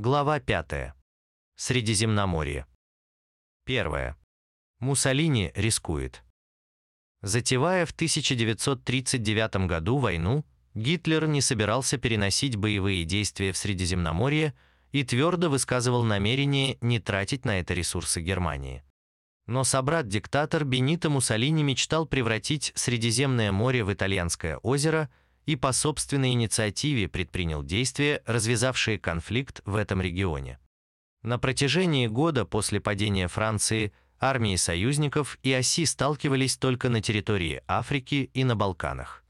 Глава 5. Средиземноморье. Первое. Муссолини рискует. Затевая в 1939 году войну, Гитлер не собирался переносить боевые действия в Средиземноморье и твердо высказывал намерение не тратить на это ресурсы Германии. Но собрат-диктатор Бенито Муссолини мечтал превратить Средиземное море в итальянское озеро и по собственной инициативе предпринял действия, развязавшие конфликт в этом регионе. На протяжении года после падения Франции армии союзников и оси сталкивались только на территории Африки и на Балканах.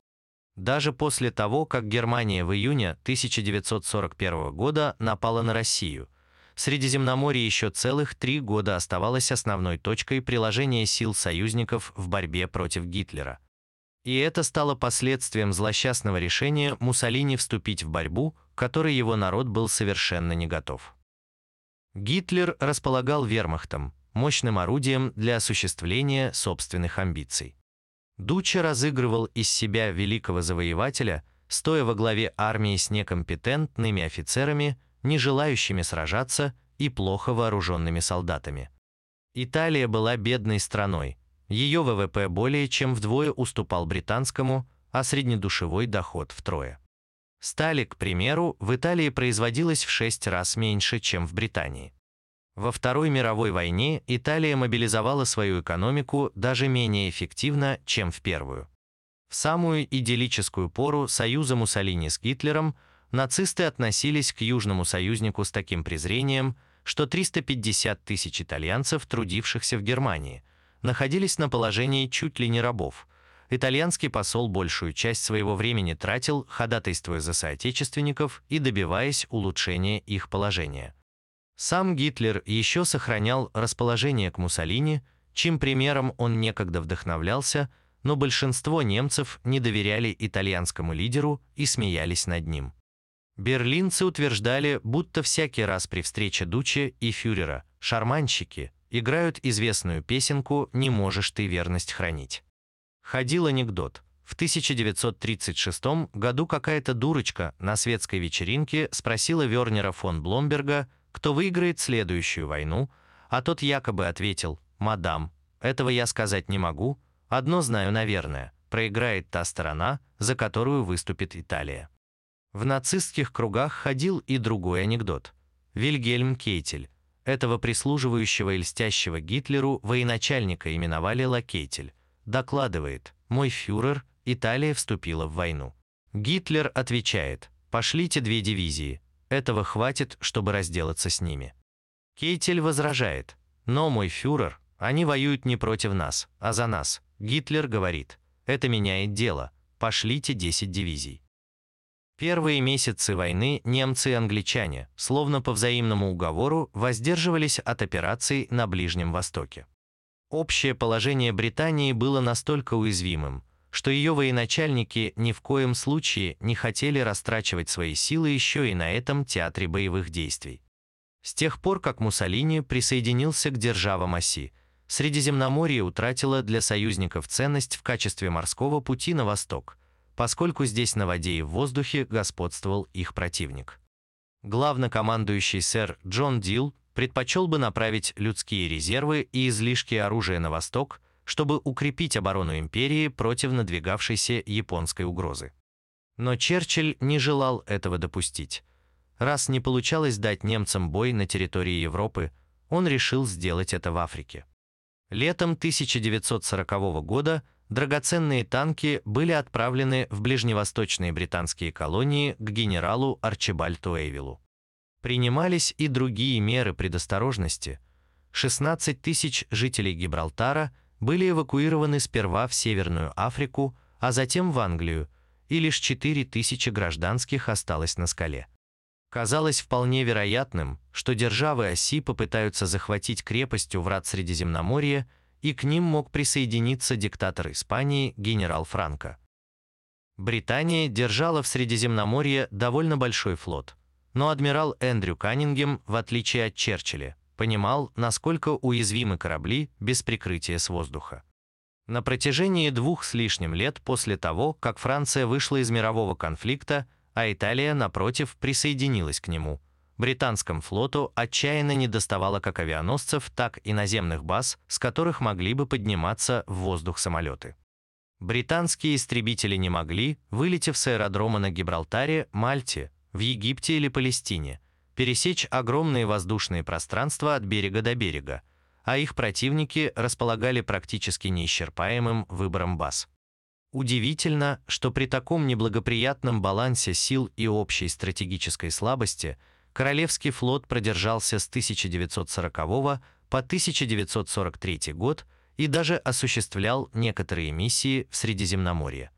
Даже после того, как Германия в июне 1941 года напала на Россию, Средиземноморье еще целых три года оставалось основной точкой приложения сил союзников в борьбе против Гитлера. И это стало последствием злосчастного решения Муссолини вступить в борьбу, которой его народ был совершенно не готов. Гитлер располагал вермахтом, мощным орудием для осуществления собственных амбиций. Дуча разыгрывал из себя великого завоевателя, стоя во главе армии с некомпетентными офицерами, не желающими сражаться и плохо вооруженными солдатами. Италия была бедной страной, ее ВВП более чем вдвое уступал британскому, а среднедушевой доход втрое. Стали, к примеру, в Италии производилось в шесть раз меньше, чем в Британии. Во Второй мировой войне Италия мобилизовала свою экономику даже менее эффективно, чем в Первую. В самую идиллическую пору союза Муссолини с Гитлером нацисты относились к южному союзнику с таким презрением, что 350 тысяч итальянцев, трудившихся в Германии, находились на положении чуть ли не рабов. Итальянский посол большую часть своего времени тратил, ходатайствуя за соотечественников и добиваясь улучшения их положения. Сам Гитлер еще сохранял расположение к Муссолини, чьим примером он некогда вдохновлялся, но большинство немцев не доверяли итальянскому лидеру и смеялись над ним. Берлинцы утверждали, будто всякий раз при встрече Дуче и фюрера «шарманщики» играют известную песенку «Не можешь ты верность хранить». Ходил анекдот. В 1936 году какая-то дурочка на светской вечеринке спросила Вернера фон Бломберга, кто выиграет следующую войну, а тот якобы ответил «Мадам, этого я сказать не могу, одно знаю, наверное, проиграет та сторона, за которую выступит Италия». В нацистских кругах ходил и другой анекдот. Вильгельм Кейтель, этого прислуживающего и льстящего Гитлеру военачальника именовали Лакейтель, докладывает «Мой фюрер, Италия вступила в войну». Гитлер отвечает «Пошлите две дивизии, этого хватит, чтобы разделаться с ними. Кейтель возражает. Но, мой фюрер, они воюют не против нас, а за нас. Гитлер говорит. Это меняет дело. Пошлите 10 дивизий. Первые месяцы войны немцы и англичане, словно по взаимному уговору, воздерживались от операций на Ближнем Востоке. Общее положение Британии было настолько уязвимым, что ее военачальники ни в коем случае не хотели растрачивать свои силы еще и на этом театре боевых действий. С тех пор, как Муссолини присоединился к державам оси, Средиземноморье утратило для союзников ценность в качестве морского пути на восток, поскольку здесь на воде и в воздухе господствовал их противник. Главнокомандующий сэр Джон Дил предпочел бы направить людские резервы и излишки оружия на восток – чтобы укрепить оборону империи против надвигавшейся японской угрозы. Но Черчилль не желал этого допустить. Раз не получалось дать немцам бой на территории Европы, он решил сделать это в Африке. Летом 1940 года драгоценные танки были отправлены в ближневосточные британские колонии к генералу Арчибальду Эйвилу. Принимались и другие меры предосторожности. 16 тысяч жителей Гибралтара – были эвакуированы сперва в Северную Африку, а затем в Англию, и лишь 4 тысячи гражданских осталось на скале. Казалось вполне вероятным, что державы оси попытаются захватить крепость у врат Средиземноморья, и к ним мог присоединиться диктатор Испании генерал Франко. Британия держала в Средиземноморье довольно большой флот, но адмирал Эндрю Каннингем, в отличие от Черчилля, понимал, насколько уязвимы корабли без прикрытия с воздуха. На протяжении двух с лишним лет после того, как Франция вышла из мирового конфликта, а Италия, напротив, присоединилась к нему, британскому флоту отчаянно недоставало как авианосцев, так и наземных баз, с которых могли бы подниматься в воздух самолеты. Британские истребители не могли, вылетев с аэродрома на Гибралтаре, Мальте, в Египте или Палестине, пересечь огромные воздушные пространства от берега до берега, а их противники располагали практически неисчерпаемым выбором баз. Удивительно, что при таком неблагоприятном балансе сил и общей стратегической слабости Королевский флот продержался с 1940 по 1943 год – и даже осуществлял некоторые миссии в Средиземноморье.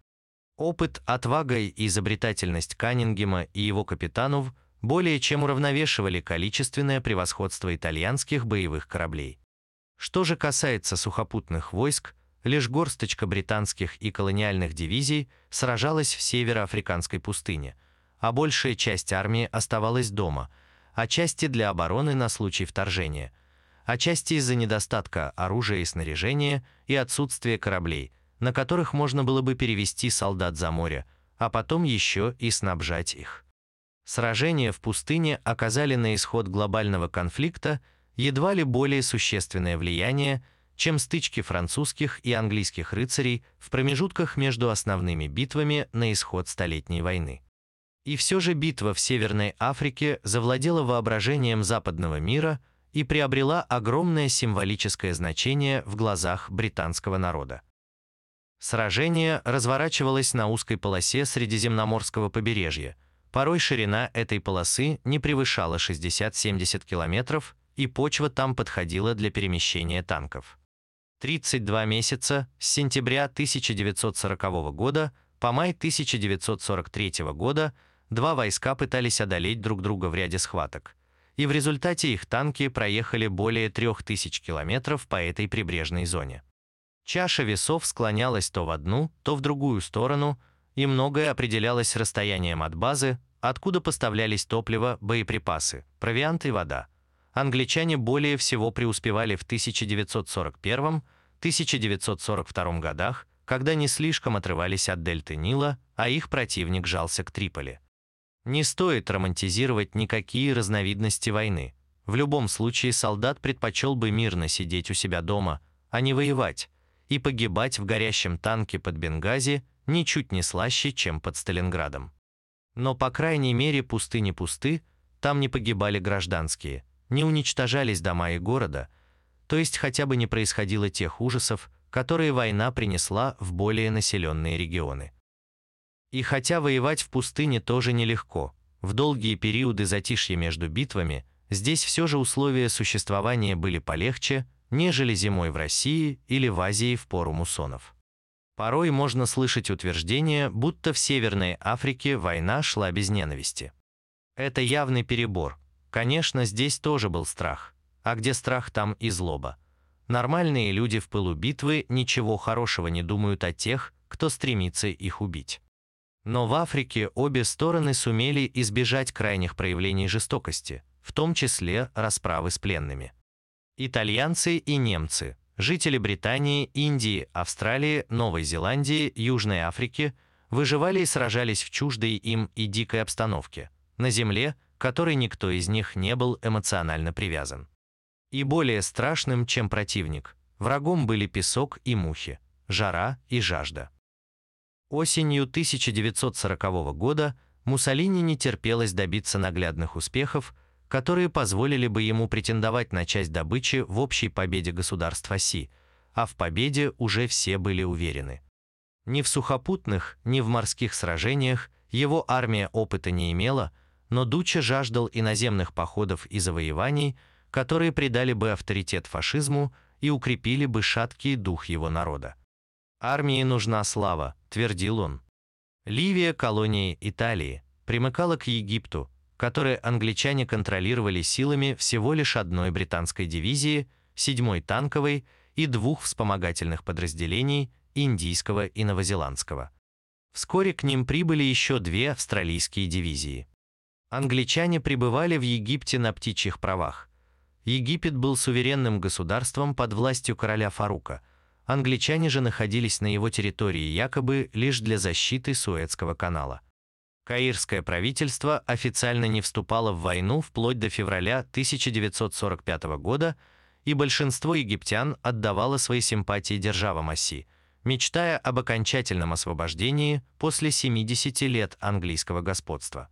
Опыт, отвага и изобретательность Каннингема и его капитанов более чем уравновешивали количественное превосходство итальянских боевых кораблей. Что же касается сухопутных войск, лишь горсточка британских и колониальных дивизий сражалась в североафриканской пустыне, а большая часть армии оставалась дома, а части для обороны на случай вторжения – отчасти из-за недостатка оружия и снаряжения и отсутствия кораблей, на которых можно было бы перевести солдат за море, а потом еще и снабжать их. Сражения в пустыне оказали на исход глобального конфликта едва ли более существенное влияние, чем стычки французских и английских рыцарей в промежутках между основными битвами на исход Столетней войны. И все же битва в Северной Африке завладела воображением западного мира – и приобрела огромное символическое значение в глазах британского народа. Сражение разворачивалось на узкой полосе Средиземноморского побережья. Порой ширина этой полосы не превышала 60-70 километров, и почва там подходила для перемещения танков. 32 месяца с сентября 1940 года по май 1943 года два войска пытались одолеть друг друга в ряде схваток – и в результате их танки проехали более 3000 километров по этой прибрежной зоне. Чаша весов склонялась то в одну, то в другую сторону, и многое определялось расстоянием от базы, откуда поставлялись топливо, боеприпасы, провиант и вода. Англичане более всего преуспевали в 1941-1942 годах, когда не слишком отрывались от дельты Нила, а их противник жался к Триполи. Не стоит романтизировать никакие разновидности войны. В любом случае солдат предпочел бы мирно сидеть у себя дома, а не воевать, и погибать в горящем танке под Бенгази ничуть не слаще, чем под Сталинградом. Но, по крайней мере, пусты не пусты, там не погибали гражданские, не уничтожались дома и города, то есть хотя бы не происходило тех ужасов, которые война принесла в более населенные регионы. И хотя воевать в пустыне тоже нелегко, в долгие периоды затишья между битвами здесь все же условия существования были полегче, нежели зимой в России или в Азии в пору муссонов. Порой можно слышать утверждение, будто в Северной Африке война шла без ненависти. Это явный перебор. Конечно, здесь тоже был страх. А где страх, там и злоба. Нормальные люди в пылу битвы ничего хорошего не думают о тех, кто стремится их убить. Но в Африке обе стороны сумели избежать крайних проявлений жестокости, в том числе расправы с пленными. Итальянцы и немцы, жители Британии, Индии, Австралии, Новой Зеландии, Южной Африки выживали и сражались в чуждой им и дикой обстановке, на земле, которой никто из них не был эмоционально привязан. И более страшным, чем противник, врагом были песок и мухи, жара и жажда. Осенью 1940 года Муссолини не терпелось добиться наглядных успехов, которые позволили бы ему претендовать на часть добычи в общей победе государств оси, а в победе уже все были уверены. Ни в сухопутных, ни в морских сражениях его армия опыта не имела, но Дуча жаждал иноземных походов и завоеваний, которые придали бы авторитет фашизму и укрепили бы шаткий дух его народа. «Армии нужна слава», – твердил он. Ливия, колония Италии, примыкала к Египту, который англичане контролировали силами всего лишь одной британской дивизии, 7-й танковой и двух вспомогательных подразделений индийского и новозеландского. Вскоре к ним прибыли еще две австралийские дивизии. Англичане пребывали в Египте на птичьих правах. Египет был суверенным государством под властью короля Фарука – Англичане же находились на его территории якобы лишь для защиты Суэцкого канала. Каирское правительство официально не вступало в войну вплоть до февраля 1945 года, и большинство египтян отдавало свои симпатии державам оси, мечтая об окончательном освобождении после 70 лет английского господства.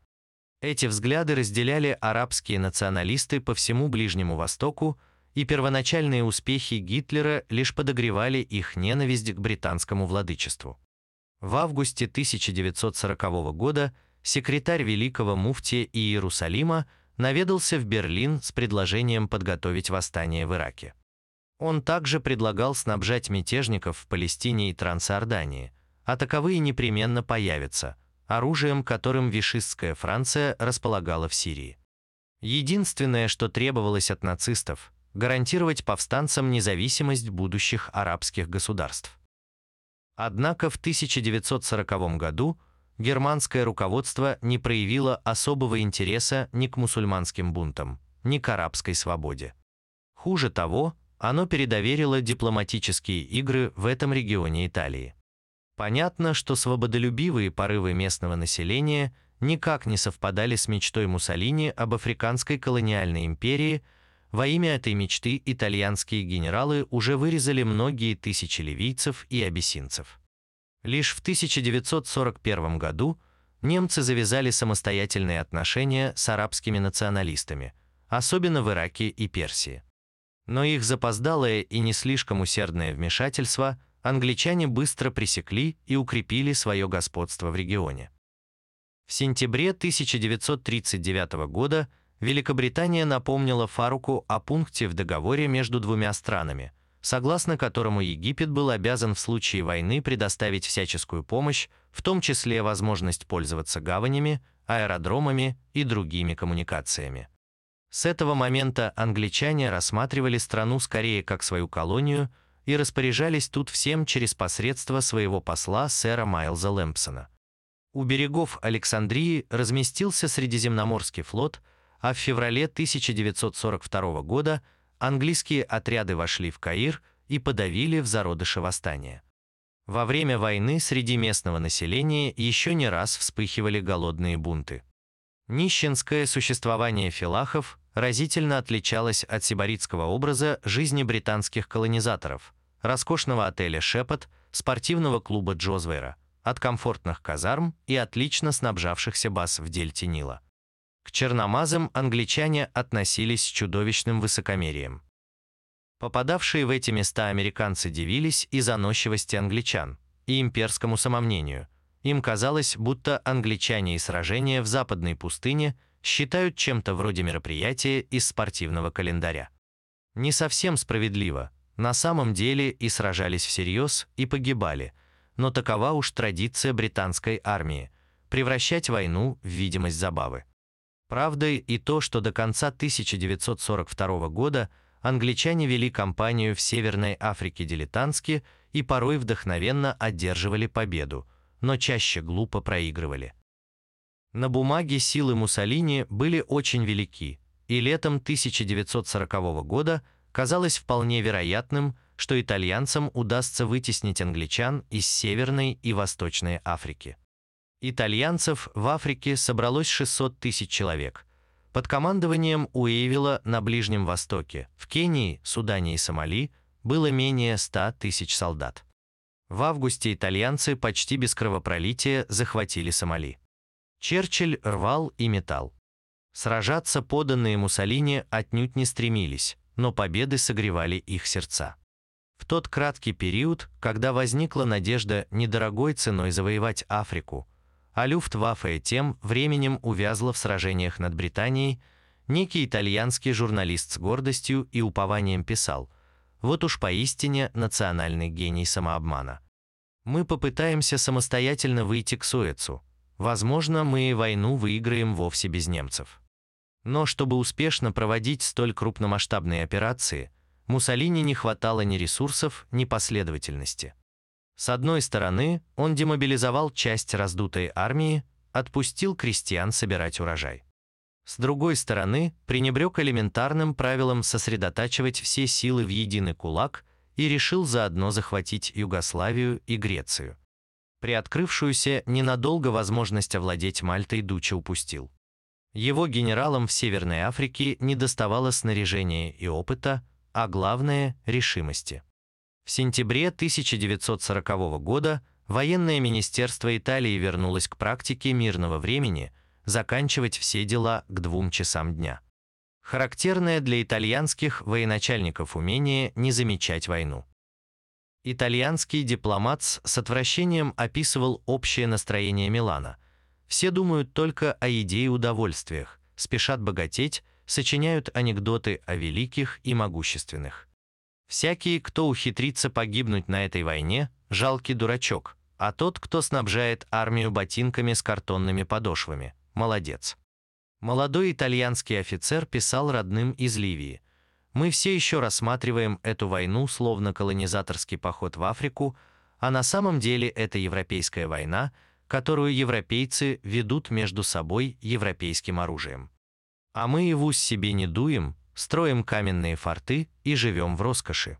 Эти взгляды разделяли арабские националисты по всему Ближнему Востоку, и первоначальные успехи Гитлера лишь подогревали их ненависть к британскому владычеству. В августе 1940 года секретарь Великого муфтия Иерусалима наведался в Берлин с предложением подготовить восстание в Ираке. Он также предлагал снабжать мятежников в Палестине и Трансиордании, а таковые непременно появятся, оружием, которым вишистская Франция располагала в Сирии. Единственное, что требовалось от нацистов – гарантировать повстанцам независимость будущих арабских государств. Однако в 1940 году германское руководство не проявило особого интереса ни к мусульманским бунтам, ни к арабской свободе. Хуже того, оно передоверило дипломатические игры в этом регионе Италии. Понятно, что свободолюбивые порывы местного населения никак не совпадали с мечтой Муссолини об африканской колониальной империи. Во имя этой мечты итальянские генералы уже вырезали многие тысячи ливийцев и абиссинцев. Лишь в 1941 году немцы завязали самостоятельные отношения с арабскими националистами, особенно в Ираке и Персии. Но их запоздалое и не слишком усердное вмешательство англичане быстро пресекли и укрепили свое господство в регионе. В сентябре 1939 года Великобритания напомнила Фаруку о пункте в договоре между двумя странами, согласно которому Египет был обязан в случае войны предоставить всяческую помощь, в том числе возможность пользоваться гаванями, аэродромами и другими коммуникациями. С этого момента англичане рассматривали страну скорее как свою колонию и распоряжались тут всем через посредство своего посла сэра Майлза Лэмпсона. У берегов Александрии разместился Средиземноморский флот, а в феврале 1942 года английские отряды вошли в Каир и подавили в зародыше восстания. Во время войны среди местного населения еще не раз вспыхивали голодные бунты. Нищенское существование филахов разительно отличалось от сибаритского образа жизни британских колонизаторов, роскошного отеля «Шепот», спортивного клуба Джозвейра, от комфортных казарм и отлично снабжавшихся баз в дельте Нила. К черномазам англичане относились с чудовищным высокомерием. Попадавшие в эти места американцы дивились и заносчивости англичан, и имперскому самомнению – им казалось, будто англичане и сражения в западной пустыне считают чем-то вроде мероприятия из спортивного календаря. Не совсем справедливо. На самом деле и сражались всерьез, и погибали. Но такова уж традиция британской армии – превращать войну в видимость забавы. Правда и то, что до конца 1942 года англичане вели кампанию в Северной Африке дилетантски и порой вдохновенно одерживали победу – но чаще глупо проигрывали. На бумаге силы Муссолини были очень велики, и летом 1940 года казалось вполне вероятным, что итальянцам удастся вытеснить англичан из Северной и Восточной Африки. Итальянцев в Африке собралось 600 тысяч человек. Под командованием Уэйвилла на Ближнем Востоке, в Кении, Судане и Сомали было менее 100 тысяч солдат. В августе итальянцы почти без кровопролития захватили Сомали. Черчилль рвал и метал. Сражаться поданные Муссолини отнюдь не стремились, но победы согревали их сердца. В тот краткий период, когда возникла надежда недорогой ценой завоевать Африку, а Люфтваффе тем временем увязла в сражениях над Британией, некий итальянский журналист с гордостью и упованием писал – вот уж поистине национальный гений самообмана. Мы попытаемся самостоятельно выйти к Суэцу. Возможно, мы и войну выиграем вовсе без немцев. Но чтобы успешно проводить столь крупномасштабные операции, Муссолини не хватало ни ресурсов, ни последовательности. С одной стороны, он демобилизовал часть раздутой армии, отпустил крестьян собирать урожай. С другой стороны, пренебрег элементарным правилом сосредотачивать все силы в единый кулак и решил заодно захватить Югославию и Грецию. Приоткрывшуюся ненадолго возможность овладеть Мальтой Дуча упустил. Его генералам в Северной Африке недоставало снаряжения и опыта, а главное – решимости. В сентябре 1940 года военное министерство Италии вернулось к практике мирного времени заканчивать все дела к двум часам дня. Характерное для итальянских военачальников умение не замечать войну. Итальянский дипломат с отвращением описывал общее настроение Милана. Все думают только о еде и удовольствиях, спешат богатеть, сочиняют анекдоты о великих и могущественных. Всякий, кто ухитрится погибнуть на этой войне, жалкий дурачок, а тот, кто снабжает армию ботинками с картонными подошвами, молодец. Молодой итальянский офицер писал родным из Ливии – мы все еще рассматриваем эту войну словно колонизаторский поход в Африку, а на самом деле это европейская война, которую европейцы ведут между собой европейским оружием. А мы его с себе не дуем, строим каменные форты и живем в роскоши.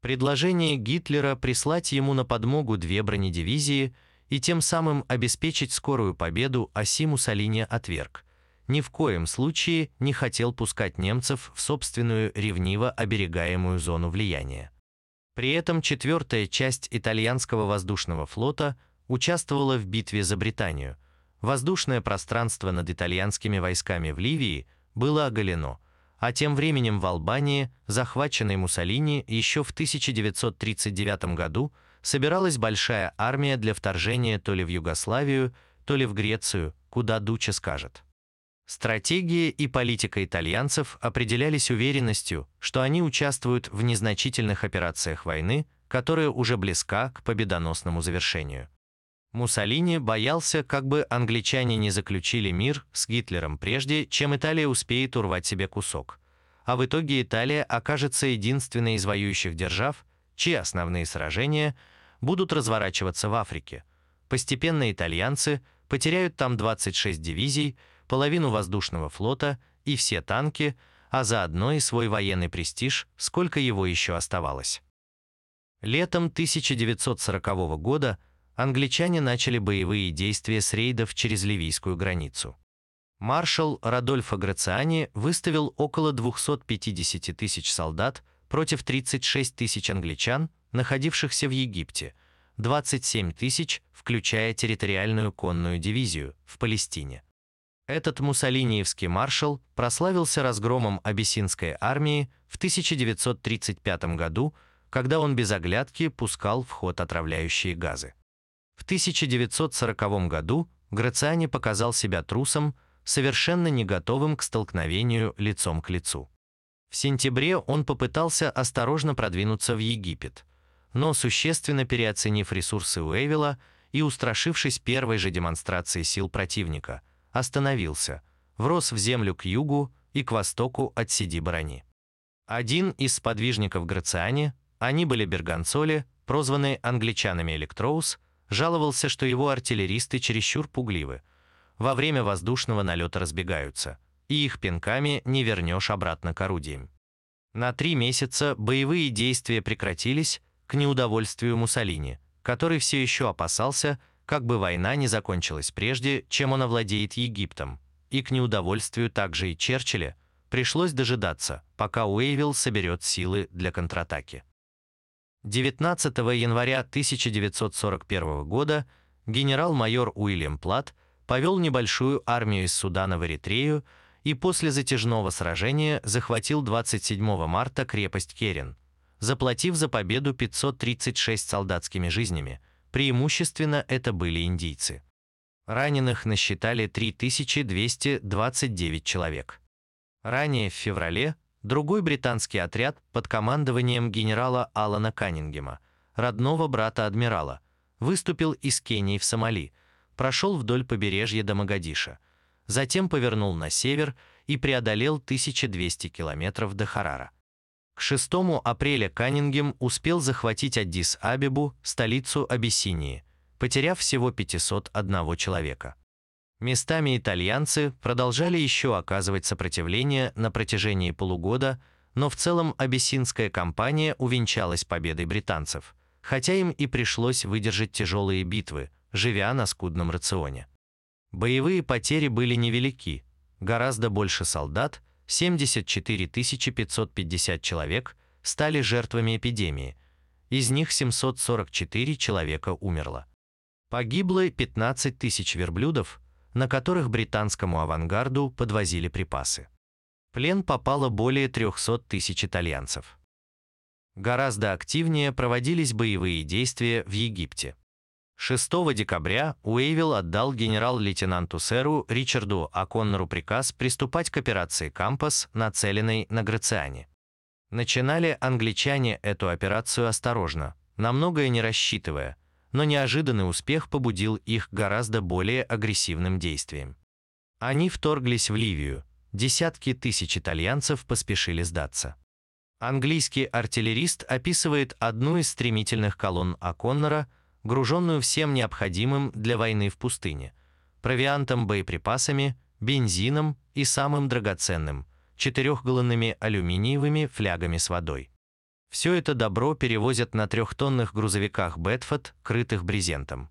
Предложение Гитлера прислать ему на подмогу две бронедивизии и тем самым обеспечить скорую победу оси Муссолини отверг – ни в коем случае не хотел пускать немцев в собственную ревниво оберегаемую зону влияния. При этом четвертая часть итальянского воздушного флота участвовала в битве за Британию. Воздушное пространство над итальянскими войсками в Ливии было оголено, а тем временем в Албании, захваченной Муссолини еще в 1939 году, собиралась большая армия для вторжения то ли в Югославию, то ли в Грецию, куда Дуча скажет. Стратегия и политика итальянцев определялись уверенностью, что они участвуют в незначительных операциях войны, которая уже близка к победоносному завершению. Муссолини боялся, как бы англичане не заключили мир с Гитлером прежде, чем Италия успеет урвать себе кусок. А в итоге Италия окажется единственной из воюющих держав, чьи основные сражения будут разворачиваться в Африке. Постепенно итальянцы потеряют там 26 дивизий, половину воздушного флота и все танки, а заодно и свой военный престиж, сколько его еще оставалось. Летом 1940 года англичане начали боевые действия с рейдов через ливийскую границу. Маршал Радольфо Грациани выставил около 250 тысяч солдат против 36 тысяч англичан, находившихся в Египте, 27 тысяч, включая территориальную конную дивизию, в Палестине. Этот муссолиниевский маршал прославился разгромом абиссинской армии в 1935 году, когда он без оглядки пускал в ход отравляющие газы. В 1940 году Грациани показал себя трусом, совершенно не готовым к столкновению лицом к лицу. В сентябре он попытался осторожно продвинуться в Египет, но существенно переоценив ресурсы Уэйвилла и устрашившись первой же демонстрации сил противника – остановился, врос в землю к югу и к востоку от Сиди-Барани. Один из сподвижников Грациани, они были Берганцоли, прозванный англичанами Электроус, жаловался, что его артиллеристы чересчур пугливы. Во время воздушного налета разбегаются, и их пинками не вернешь обратно к орудиям. На три месяца боевые действия прекратились к неудовольствию Муссолини, который все еще опасался, как бы война не закончилась прежде, чем он овладеет Египтом, и к неудовольствию также и Черчилля пришлось дожидаться, пока Уэйвилл соберет силы для контратаки. 19 января 1941 года генерал-майор Уильям Плат повел небольшую армию из Судана в Эритрею и после затяжного сражения захватил 27 марта крепость Керен, заплатив за победу 536 солдатскими жизнями – преимущественно это были индийцы. Раненых насчитали 3229 человек. Ранее в феврале другой британский отряд под командованием генерала Алана Каннингема, родного брата адмирала, выступил из Кении в Сомали, прошел вдоль побережья до Магадиша, затем повернул на север и преодолел 1200 километров до Харара. К 6 апреля Каннингем успел захватить Аддис-Абебу, столицу Абиссинии, потеряв всего 501 человека. Местами итальянцы продолжали еще оказывать сопротивление на протяжении полугода, но в целом абиссинская кампания увенчалась победой британцев, хотя им и пришлось выдержать тяжелые битвы, живя на скудном рационе. Боевые потери были невелики, гораздо больше солдат, 74 550 человек, стали жертвами эпидемии, из них 744 человека умерло. Погибло 15 тысяч верблюдов, на которых британскому авангарду подвозили припасы. плен попало более 300 тысяч итальянцев. Гораздо активнее проводились боевые действия в Египте. 6 декабря Уэйвилл отдал генерал-лейтенанту сэру Ричарду Аконнору приказ приступать к операции «Кампас», нацеленной на Грациане. Начинали англичане эту операцию осторожно, на многое не рассчитывая, но неожиданный успех побудил их гораздо более агрессивным действиям. Они вторглись в Ливию, десятки тысяч итальянцев поспешили сдаться. Английский артиллерист описывает одну из стремительных колонн Аконнора, груженную всем необходимым для войны в пустыне – провиантом, боеприпасами, бензином и самым драгоценным – четырехгаллонными алюминиевыми флягами с водой. Все это добро перевозят на трехтонных грузовиках Бетфорд, крытых брезентом.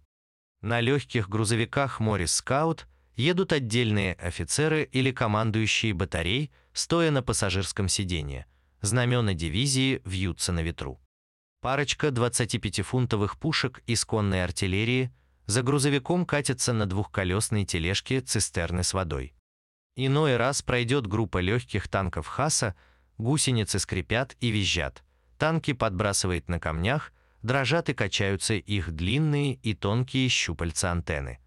На легких грузовиках Моррис Скаут едут отдельные офицеры или командующие батарей, стоя на пассажирском сиденье – знамена дивизии вьются на ветру. Парочка 25-фунтовых пушек из конной артиллерии за грузовиком катится на двухколесной тележке цистерны с водой. Иной раз пройдет группа легких танков Хаса, гусеницы скрипят и визжат, танки подбрасывает на камнях, дрожат и качаются их длинные и тонкие щупальца антенны.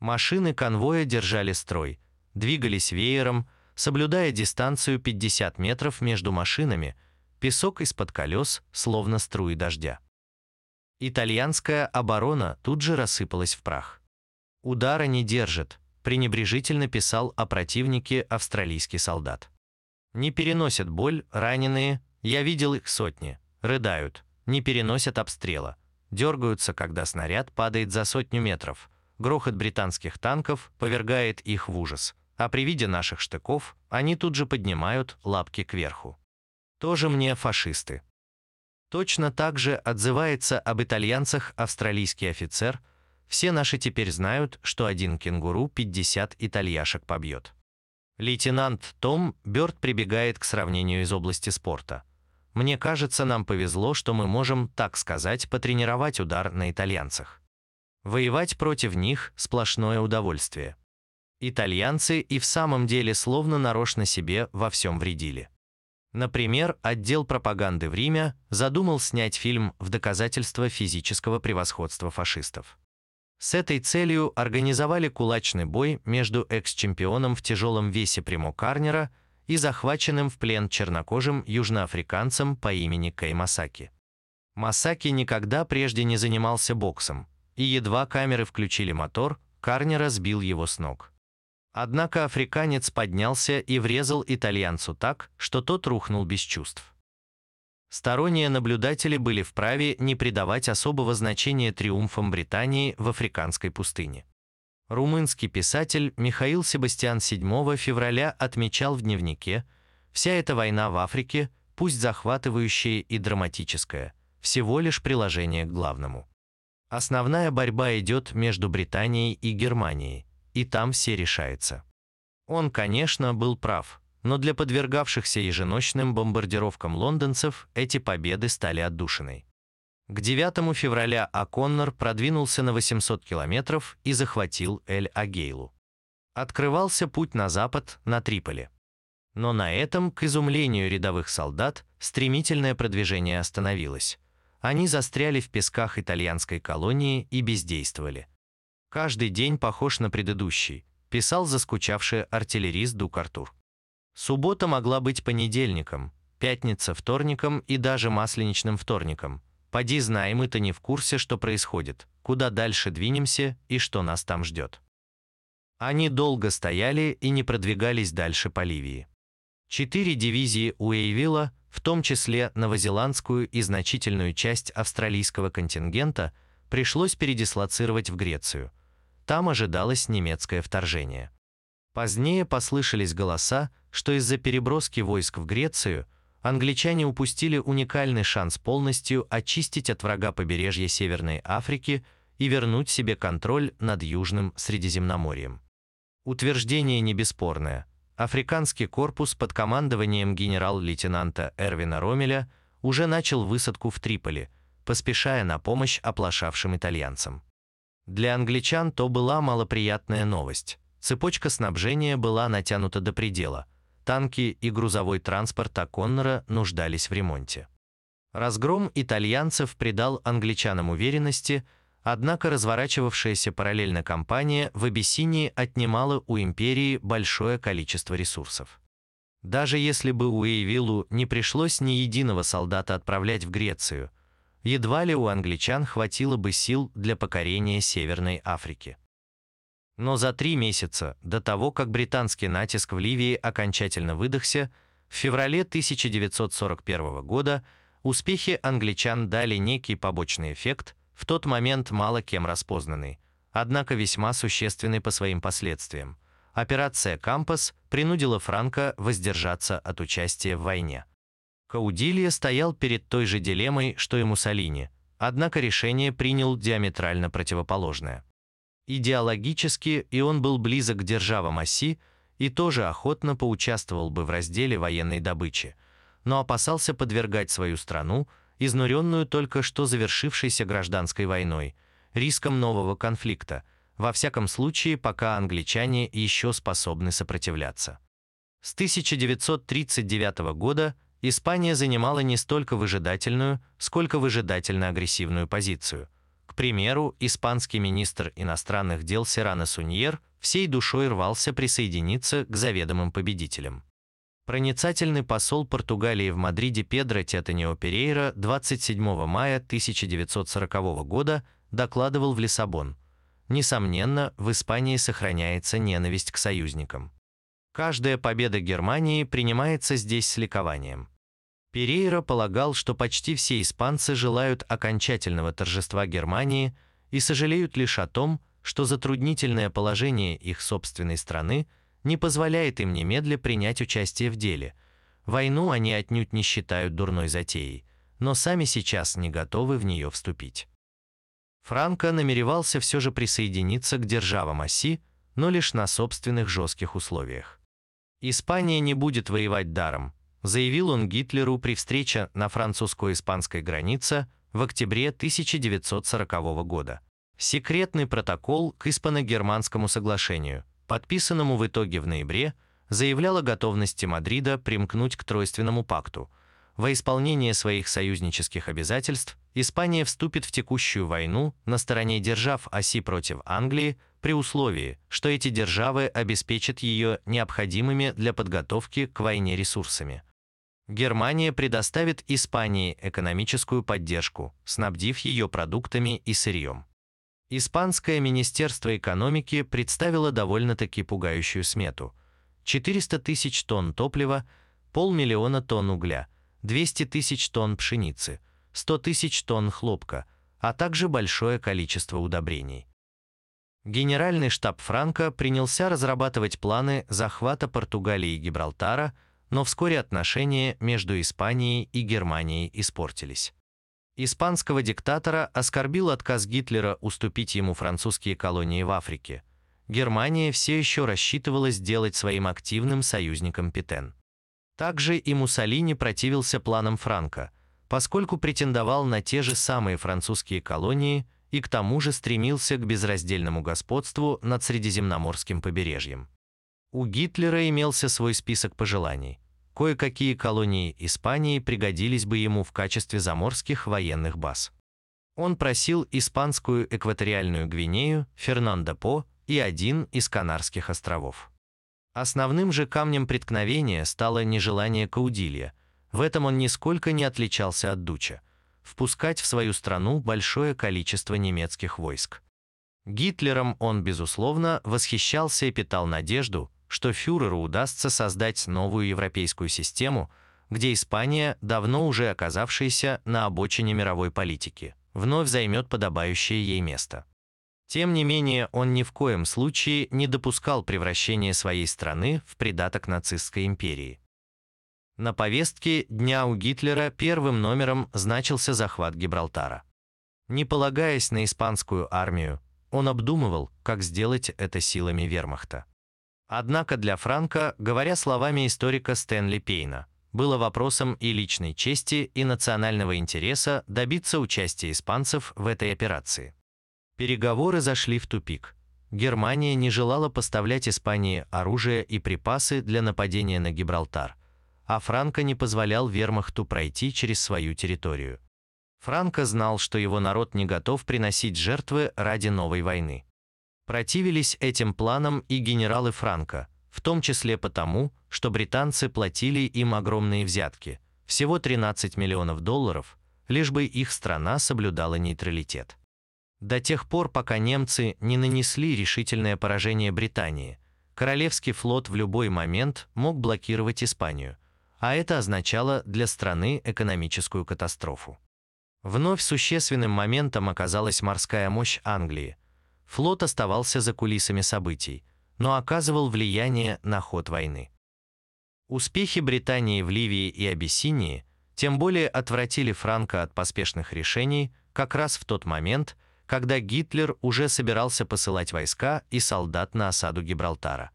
Машины конвоя держали строй, двигались веером, соблюдая дистанцию 50 метров между машинами, песок из-под колес, словно струи дождя. Итальянская оборона тут же рассыпалась в прах. «Удара не держит», пренебрежительно писал о противнике австралийский солдат. «Не переносят боль, раненые, я видел их сотни, рыдают, не переносят обстрела, дергаются, когда снаряд падает за сотню метров, грохот британских танков повергает их в ужас, а при виде наших штыков они тут же поднимают лапки кверху. Тоже мне фашисты. Точно так же отзывается об итальянцах австралийский офицер, все наши теперь знают, что один кенгуру 50 итальяшек побьет. Лейтенант Том Бёрд прибегает к сравнению из области спорта. Мне кажется, нам повезло, что мы можем, так сказать, потренировать удар на итальянцах. Воевать против них – сплошное удовольствие. Итальянцы и в самом деле словно нарочно себе во всем вредили. Например, отдел пропаганды в Риме задумал снять фильм в доказательство физического превосходства фашистов. С этой целью организовали кулачный бой между экс-чемпионом в тяжелом весе Примо Карнера и захваченным в плен чернокожим южноафриканцем по имени Кэй Масаки. Масаки никогда прежде не занимался боксом, и едва камеры включили мотор, Карнера сбил его с ног. Однако африканец поднялся и врезал итальянцу так, что тот рухнул без чувств. Сторонние наблюдатели были вправе не придавать особого значения триумфам Британии в африканской пустыне. Румынский писатель Михаил Себастьян 7 февраля отмечал в дневнике «Вся эта война в Африке, пусть захватывающая и драматическая, всего лишь приложение к главному. Основная борьба идет между Британией и Германией, и там все решается. Он, конечно, был прав, но для подвергавшихся еженочным бомбардировкам лондонцев эти победы стали отдушиной. К 9 февраля Аконнор продвинулся на 800 километров и захватил Эль-Агейлу. Открывался путь на запад, на Триполи. Но на этом, к изумлению рядовых солдат, стремительное продвижение остановилось. Они застряли в песках итальянской колонии и бездействовали. Каждый день похож на предыдущий, писал заскучавший артиллерист Дук Артур. Суббота могла быть понедельником, пятница – вторником и даже масленичным вторником. Поди знаем, мы-то не в курсе, что происходит, куда дальше двинемся и что нас там ждет. Они долго стояли и не продвигались дальше по Ливии. Четыре дивизии Уэйвилла, в том числе новозеландскую и значительную часть австралийского контингента, пришлось передислоцировать в Грецию – там ожидалось немецкое вторжение. Позднее послышались голоса, что из-за переброски войск в Грецию англичане упустили уникальный шанс полностью очистить от врага побережье Северной Африки и вернуть себе контроль над Южным Средиземноморьем. Утверждение не бесспорное. Африканский корпус под командованием генерал-лейтенанта Эрвина Ромеля уже начал высадку в Триполи, поспешая на помощь оплошавшим итальянцам. Для англичан то была малоприятная новость. Цепочка снабжения была натянута до предела. Танки и грузовой транспорт Коннора нуждались в ремонте. Разгром итальянцев придал англичанам уверенности, однако разворачивавшаяся параллельно кампания в Абиссинии отнимала у империи большое количество ресурсов. Даже если бы Уэйвиллу не пришлось ни единого солдата отправлять в Грецию, едва ли у англичан хватило бы сил для покорения Северной Африки. Но за три месяца до того, как британский натиск в Ливии окончательно выдохся, в феврале 1941 года успехи англичан дали некий побочный эффект, в тот момент мало кем распознанный, однако весьма существенный по своим последствиям. Операция «Кампас» принудила Франко воздержаться от участия в войне. Каудилья стоял перед той же дилеммой, что и Муссолини, однако решение принял диаметрально противоположное. Идеологически и он был близок к державам оси и тоже охотно поучаствовал бы в разделе военной добычи, но опасался подвергать свою страну, изнуренную только что завершившейся гражданской войной, риском нового конфликта, во всяком случае, пока англичане еще способны сопротивляться. С 1939 года Испания занимала не столько выжидательную, сколько выжидательно-агрессивную позицию – примеру, испанский министр иностранных дел Серано Суньер всей душой рвался присоединиться к заведомым победителям. Проницательный посол Португалии в Мадриде Педро Тетанио Перейра 27 мая 1940 года докладывал в Лиссабон. Несомненно, в Испании сохраняется ненависть к союзникам. Каждая победа Германии принимается здесь с ликованием. Перейра полагал, что почти все испанцы желают окончательного торжества Германии и сожалеют лишь о том, что затруднительное положение их собственной страны не позволяет им немедля принять участие в деле. Войну они отнюдь не считают дурной затеей, но сами сейчас не готовы в нее вступить. Франко намеревался все же присоединиться к державам оси, но лишь на собственных жестких условиях. Испания не будет воевать даром, заявил он Гитлеру при встрече на французско-испанской границе в октябре 1940 года. Секретный протокол к испано-германскому соглашению, подписанному в итоге в ноябре, заявлял о готовности Мадрида примкнуть к Тройственному пакту. Во исполнение своих союзнических обязательств Испания вступит в текущую войну на стороне держав оси против Англии при условии, что эти державы обеспечат ее необходимыми для подготовки к войне ресурсами. Германия предоставит Испании экономическую поддержку, снабдив ее продуктами и сырьем. Испанское министерство экономики представило довольно-таки пугающую смету. 400 тысяч тонн топлива, полмиллиона тонн угля, 200 тысяч тонн пшеницы, 100 тысяч тонн хлопка, а также большое количество удобрений. Генеральный штаб Франко принялся разрабатывать планы захвата Португалии и Гибралтара – но вскоре отношения между Испанией и Германией испортились. Испанского диктатора оскорбил отказ Гитлера уступить ему французские колонии в Африке. Германия все еще рассчитывала сделать своим активным союзником Петен. Также и Муссолини противился планам Франка, поскольку претендовал на те же самые французские колонии и к тому же стремился к безраздельному господству над Средиземноморским побережьем. У Гитлера имелся свой список пожеланий. Кое-какие колонии Испании пригодились бы ему в качестве заморских военных баз. Он просил испанскую экваториальную Гвинею, Фернандо По и один из Канарских островов. Основным же камнем преткновения стало нежелание Каудилья. В этом он нисколько не отличался от Дуча. Впускать в свою страну большое количество немецких войск. Гитлером он, безусловно, восхищался и питал надежду, что фюреру удастся создать новую европейскую систему, где Испания, давно уже оказавшаяся на обочине мировой политики, вновь займет подобающее ей место. Тем не менее, он ни в коем случае не допускал превращения своей страны в придаток нацистской империи. На повестке дня у Гитлера первым номером значился захват Гибралтара. Не полагаясь на испанскую армию, он обдумывал, как сделать это силами вермахта. Однако для Франка, говоря словами историка Стэнли Пейна, было вопросом и личной чести, и национального интереса добиться участия испанцев в этой операции. Переговоры зашли в тупик. Германия не желала поставлять Испании оружие и припасы для нападения на Гибралтар, а Франко не позволял вермахту пройти через свою территорию. Франко знал, что его народ не готов приносить жертвы ради новой войны. Противились этим планам и генералы Франко, в том числе потому, что британцы платили им огромные взятки, всего 13 миллионов долларов, лишь бы их страна соблюдала нейтралитет. До тех пор, пока немцы не нанесли решительное поражение Британии, Королевский флот в любой момент мог блокировать Испанию, а это означало для страны экономическую катастрофу. Вновь существенным моментом оказалась морская мощь Англии. Флот оставался за кулисами событий, но оказывал влияние на ход войны. Успехи Британии в Ливии и Абиссинии тем более отвратили Франка от поспешных решений как раз в тот момент, когда Гитлер уже собирался посылать войска и солдат на осаду Гибралтара.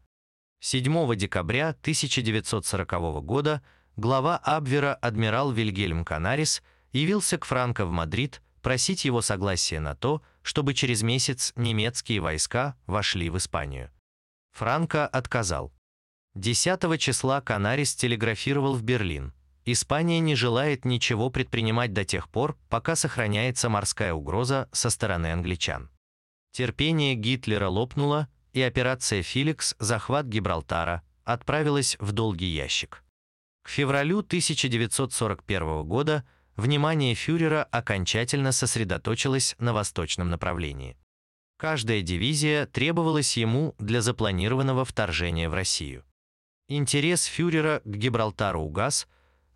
7 декабря 1940 года глава Абвера адмирал Вильгельм Канарис явился к Франко в Мадрид просить его согласия на то, чтобы через месяц немецкие войска вошли в Испанию. Франко отказал. 10 числа Канарис телеграфировал в Берлин. Испания не желает ничего предпринимать до тех пор, пока сохраняется морская угроза со стороны англичан. Терпение Гитлера лопнуло, и операция «Феликс» захват Гибралтара отправилась в долгий ящик. К февралю 1941 года внимание фюрера окончательно сосредоточилось на восточном направлении. Каждая дивизия требовалась ему для запланированного вторжения в Россию. Интерес фюрера к Гибралтару угас,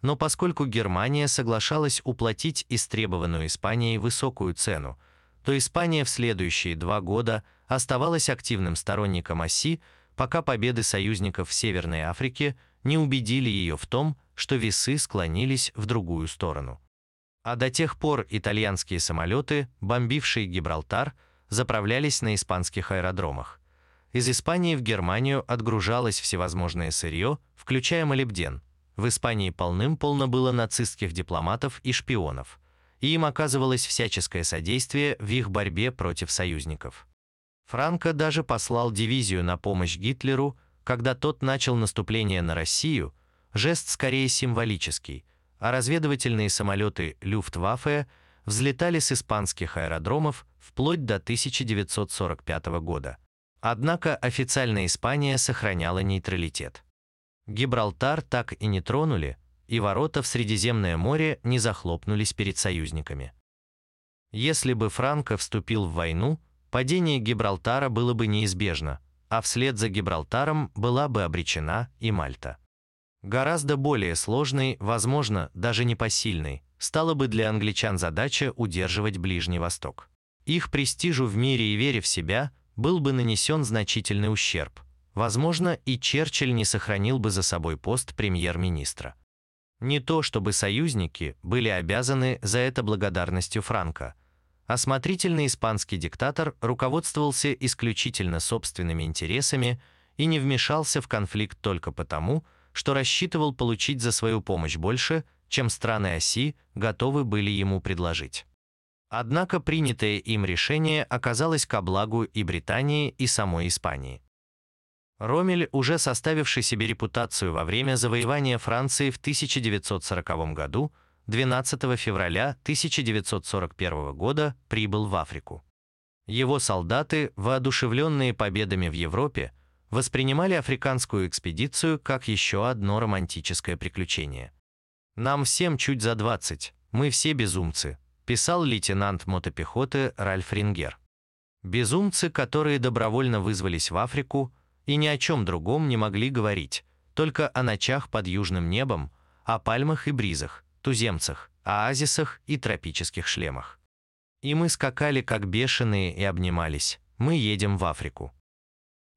но поскольку Германия соглашалась уплатить истребованную Испанией высокую цену, то Испания в следующие два года оставалась активным сторонником оси, пока победы союзников в Северной Африке не убедили ее в том, что весы склонились в другую сторону. А до тех пор итальянские самолеты, бомбившие Гибралтар, заправлялись на испанских аэродромах. Из Испании в Германию отгружалось всевозможное сырье, включая молибден. В Испании полным-полно было нацистских дипломатов и шпионов, и им оказывалось всяческое содействие в их борьбе против союзников. Франко даже послал дивизию на помощь Гитлеру, когда тот начал наступление на Россию, жест скорее символический, а разведывательные самолеты Люфтваффе взлетали с испанских аэродромов вплоть до 1945 года. Однако официальная Испания сохраняла нейтралитет. Гибралтар так и не тронули, и ворота в Средиземное море не захлопнулись перед союзниками. Если бы Франко вступил в войну, падение Гибралтара было бы неизбежно, а вслед за Гибралтаром была бы обречена и Мальта. Гораздо более сложной, возможно, даже непосильной, стала бы для англичан задача удерживать Ближний Восток. Их престижу в мире и вере в себя был бы нанесен значительный ущерб. Возможно, и Черчилль не сохранил бы за собой пост премьер-министра. Не то чтобы союзники были обязаны за это благодарностью Франка. Осмотрительный испанский диктатор руководствовался исключительно собственными интересами и не вмешался в конфликт только потому, что рассчитывал получить за свою помощь больше, чем страны оси готовы были ему предложить. Однако принятое им решение оказалось ко благу и Британии, и самой Испании. Ромель, уже составивший себе репутацию во время завоевания Франции в 1940 году, 12 февраля 1941 года прибыл в Африку. Его солдаты, воодушевленные победами в Европе, воспринимали африканскую экспедицию как еще одно романтическое приключение. «Нам всем чуть за 20, мы все безумцы», писал лейтенант мотопехоты Ральф Рингер. Безумцы, которые добровольно вызвались в Африку и ни о чем другом не могли говорить, только о ночах под южным небом, о пальмах и бризах, туземцах, оазисах и тропических шлемах. И мы скакали как бешеные и обнимались. Мы едем в Африку.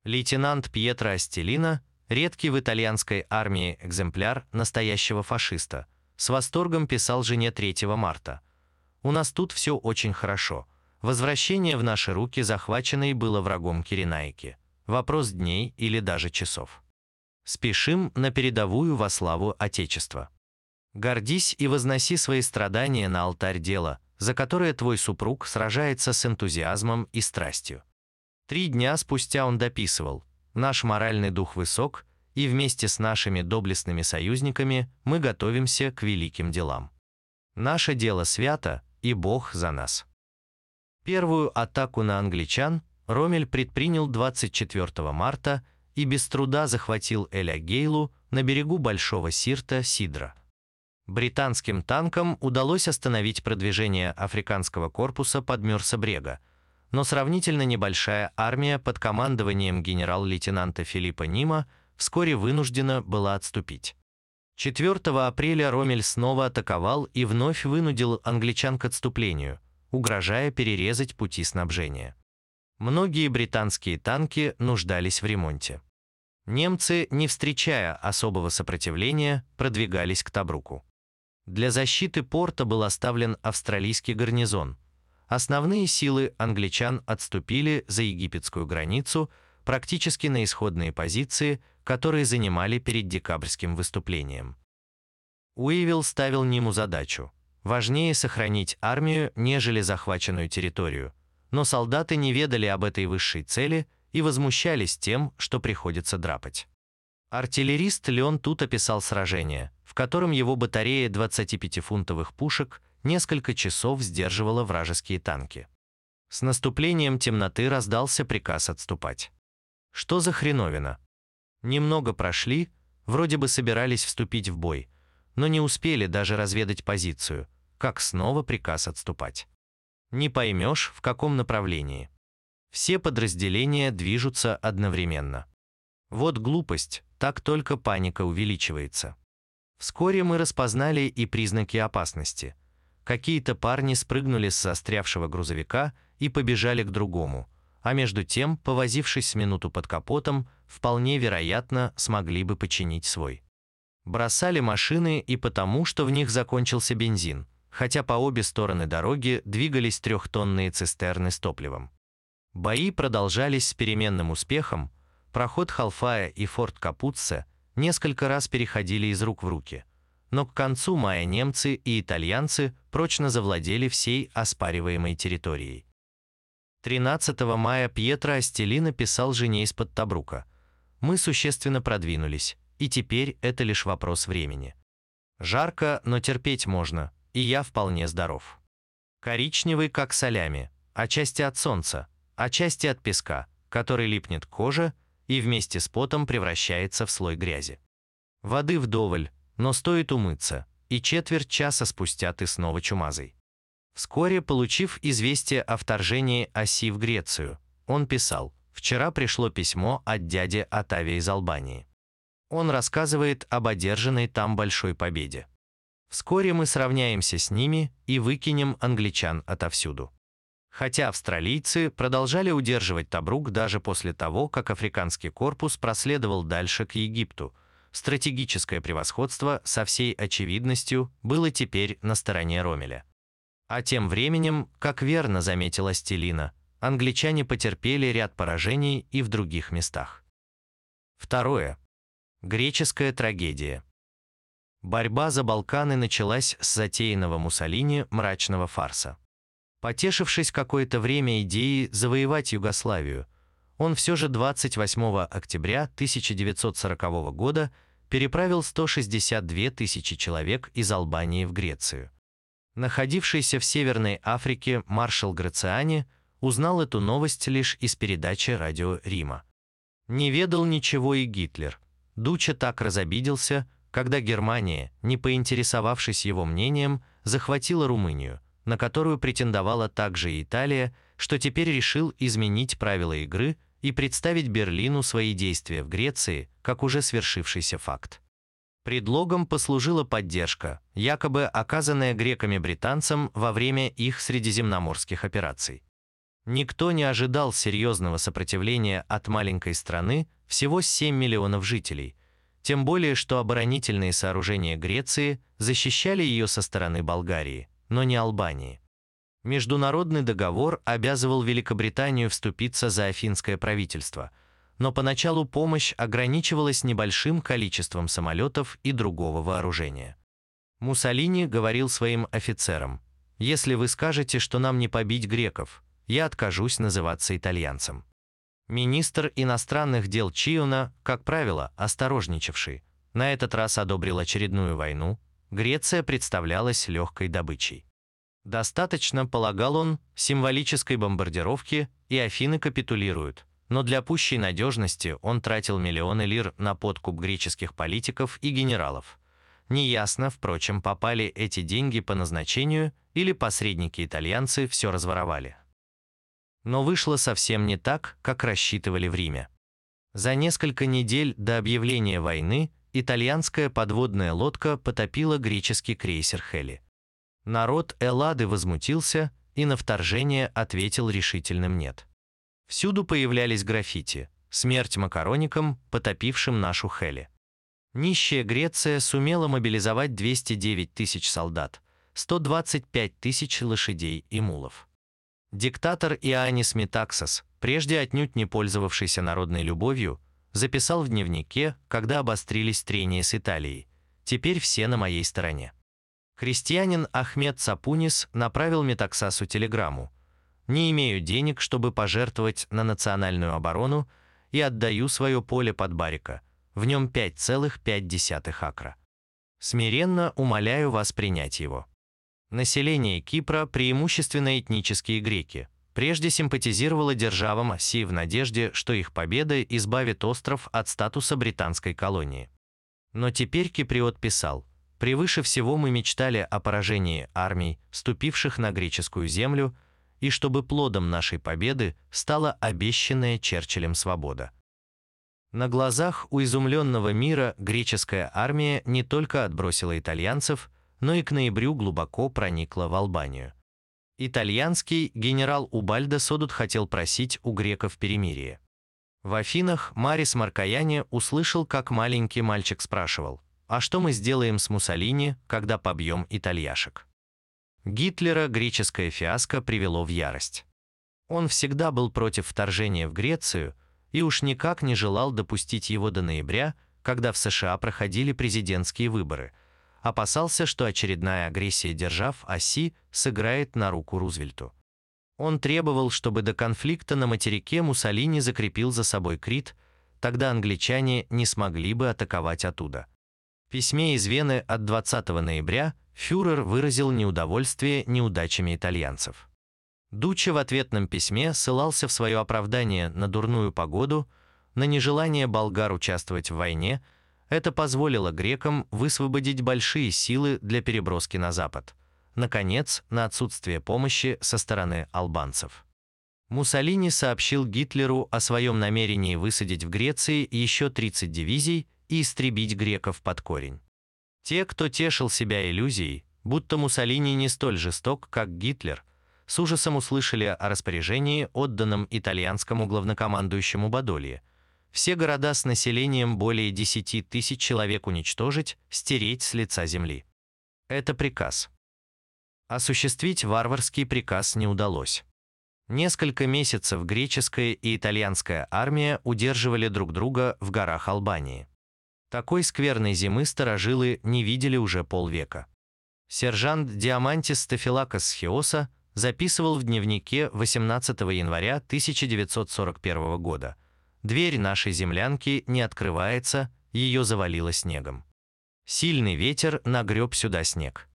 Лейтенант Пьетро Астелина, редкий в итальянской армии экземпляр настоящего фашиста, с восторгом писал жене 3 марта. «У нас тут все очень хорошо. Возвращение в наши руки захваченной было врагом Киренаики. Вопрос дней или даже часов. Спешим на передовую во славу Отечества. Гордись и возноси свои страдания на алтарь дела, за которое твой супруг сражается с энтузиазмом и страстью. Три дня спустя он дописывал «Наш моральный дух высок, и вместе с нашими доблестными союзниками мы готовимся к великим делам. Наше дело свято, и Бог за нас». Первую атаку на англичан Ромель предпринял 24 марта и без труда захватил Эля Гейлу на берегу Большого Сирта Сидра. Британским танкам удалось остановить продвижение африканского корпуса под Мёрса-Брега, но сравнительно небольшая армия под командованием генерал-лейтенанта Филиппа Нима вскоре вынуждена была отступить. 4 апреля Ромель снова атаковал и вновь вынудил англичан к отступлению, угрожая перерезать пути снабжения. Многие британские танки нуждались в ремонте. Немцы, не встречая особого сопротивления, продвигались к Табруку. Для защиты порта был оставлен австралийский гарнизон. Основные силы англичан отступили за египетскую границу практически на исходные позиции, которые занимали перед декабрьским выступлением. Уивилл ставил Ниму задачу. Важнее сохранить армию, нежели захваченную территорию – но солдаты не ведали об этой высшей цели и возмущались тем, что приходится драпать. Артиллерист Леон тут описал сражение, в котором его батарея 25-фунтовых пушек несколько часов сдерживала вражеские танки. С наступлением темноты раздался приказ отступать. Что за хреновина? Немного прошли, вроде бы собирались вступить в бой, но не успели даже разведать позицию, как снова приказ отступать. Не поймешь, в каком направлении. Все подразделения движутся одновременно. Вот глупость, так только паника увеличивается. Вскоре мы распознали и признаки опасности. Какие-то парни спрыгнули с застрявшего грузовика и побежали к другому, а между тем, повозившись минуту под капотом, вполне вероятно, смогли бы починить свой. Бросали машины и потому, что в них закончился бензин, хотя по обе стороны дороги двигались трехтонные цистерны с топливом. Бои продолжались с переменным успехом, проход Халфая и форт Капуцце несколько раз переходили из рук в руки, но к концу мая немцы и итальянцы прочно завладели всей оспариваемой территорией. 13 мая Пьетро Астели написал жене из-под Табрука. «Мы существенно продвинулись, и теперь это лишь вопрос времени. Жарко, но терпеть можно, и я вполне здоров. Коричневый, как солями, отчасти от солнца, отчасти от песка, который липнет к коже и вместе с потом превращается в слой грязи. Воды вдоволь, но стоит умыться, и четверть часа спустя ты снова чумазый. Вскоре, получив известие о вторжении оси в Грецию, он писал, «Вчера пришло письмо от дяди Атавия из Албании. Он рассказывает об одержанной там большой победе. Вскоре мы сравняемся с ними и выкинем англичан отовсюду. Хотя австралийцы продолжали удерживать Табрук даже после того, как африканский корпус проследовал дальше к Египту, стратегическое превосходство со всей очевидностью было теперь на стороне Ромеля. А тем временем, как верно заметила Стелина, англичане потерпели ряд поражений и в других местах. Второе. Греческая трагедия. Борьба за Балканы началась с затеянного Муссолини мрачного фарса. Потешившись какое-то время идеей завоевать Югославию, он все же 28 октября 1940 года переправил 162 тысячи человек из Албании в Грецию. Находившийся в Северной Африке маршал Грациани узнал эту новость лишь из передачи радио Рима. Не ведал ничего и Гитлер. Дуча так разобиделся, когда Германия, не поинтересовавшись его мнением, захватила Румынию, на которую претендовала также и Италия, что теперь решил изменить правила игры и представить Берлину свои действия в Греции как уже свершившийся факт. Предлогом послужила поддержка, якобы оказанная греками-британцам во время их средиземноморских операций. Никто не ожидал серьезного сопротивления от маленькой страны, всего 7 миллионов жителей, тем более что оборонительные сооружения Греции защищали ее со стороны Болгарии, но не Албании. Международный договор обязывал Великобританию вступиться за афинское правительство, но поначалу помощь ограничивалась небольшим количеством самолетов и другого вооружения. Муссолини говорил своим офицерам, «Если вы скажете, что нам не побить греков, я откажусь называться итальянцем». Министр иностранных дел Чиуна, как правило, осторожничавший, на этот раз одобрил очередную войну, Греция представлялась легкой добычей. Достаточно, полагал он, символической бомбардировки, и Афины капитулируют, но для пущей надежности он тратил миллионы лир на подкуп греческих политиков и генералов. Неясно, впрочем, попали эти деньги по назначению или посредники-итальянцы все разворовали. Но вышло совсем не так, как рассчитывали в Риме. За несколько недель до объявления войны итальянская подводная лодка потопила греческий крейсер Хели. Народ Эллады возмутился и на вторжение ответил решительным «нет». Всюду появлялись граффити «Смерть макароникам, потопившим нашу Хели». Нищая Греция сумела мобилизовать 209 тысяч солдат, 125 тысяч лошадей и мулов. Диктатор Иоаннис Метаксос, прежде отнюдь не пользовавшийся народной любовью, записал в дневнике, когда обострились трения с Италией. «Теперь все на моей стороне». Христианин Ахмед Сапунис направил Метаксасу телеграмму. «Не имею денег, чтобы пожертвовать на национальную оборону и отдаю свое поле под барика. В нем 5,5 акра. Смиренно умоляю вас принять его». Население Кипра, преимущественно этнические греки, прежде симпатизировало державам Оси в надежде, что их победа избавит остров от статуса британской колонии. Но теперь Киприот писал, «Превыше всего мы мечтали о поражении армий, ступивших на греческую землю, и чтобы плодом нашей победы стала обещанная Черчиллем свобода». На глазах у изумленного мира греческая армия не только отбросила итальянцев – но и к ноябрю глубоко проникла в Албанию. Итальянский генерал Убальдо Содут хотел просить у греков перемирие. В Афинах Марис Маркаяне услышал, как маленький мальчик спрашивал, «А что мы сделаем с Муссолини, когда побьем итальяшек?» Гитлера греческая фиаско привело в ярость. Он всегда был против вторжения в Грецию и уж никак не желал допустить его до ноября, когда в США проходили президентские выборы – опасался, что очередная агрессия держав оси сыграет на руку Рузвельту. Он требовал, чтобы до конфликта на материке Муссолини закрепил за собой Крит, тогда англичане не смогли бы атаковать оттуда. Письме из Вены от 20 ноября фюрер выразил неудовольствие неудачами итальянцев. Дуччи в ответном письме ссылался в свое оправдание на дурную погоду, на нежелание болгар участвовать в войне – это позволило грекам высвободить большие силы для переброски на запад. Наконец, на отсутствие помощи со стороны албанцев. Муссолини сообщил Гитлеру о своем намерении высадить в Греции еще 30 дивизий и истребить греков под корень. Те, кто тешил себя иллюзией, будто Муссолини не столь жесток, как Гитлер, с ужасом услышали о распоряжении, отданном итальянскому главнокомандующему Бадолье – все города с населением более 10 тысяч человек уничтожить, стереть с лица земли. Это приказ. Осуществить варварский приказ не удалось. Несколько месяцев греческая и итальянская армия удерживали друг друга в горах Албании. Такой скверной зимы сторожилы не видели уже полвека. Сержант Диамантис Стафилакос Хиоса записывал в дневнике 18 января 1941 года – Дверь нашей землянки не открывается, ее завалило снегом. Сильный ветер нагреб сюда снег.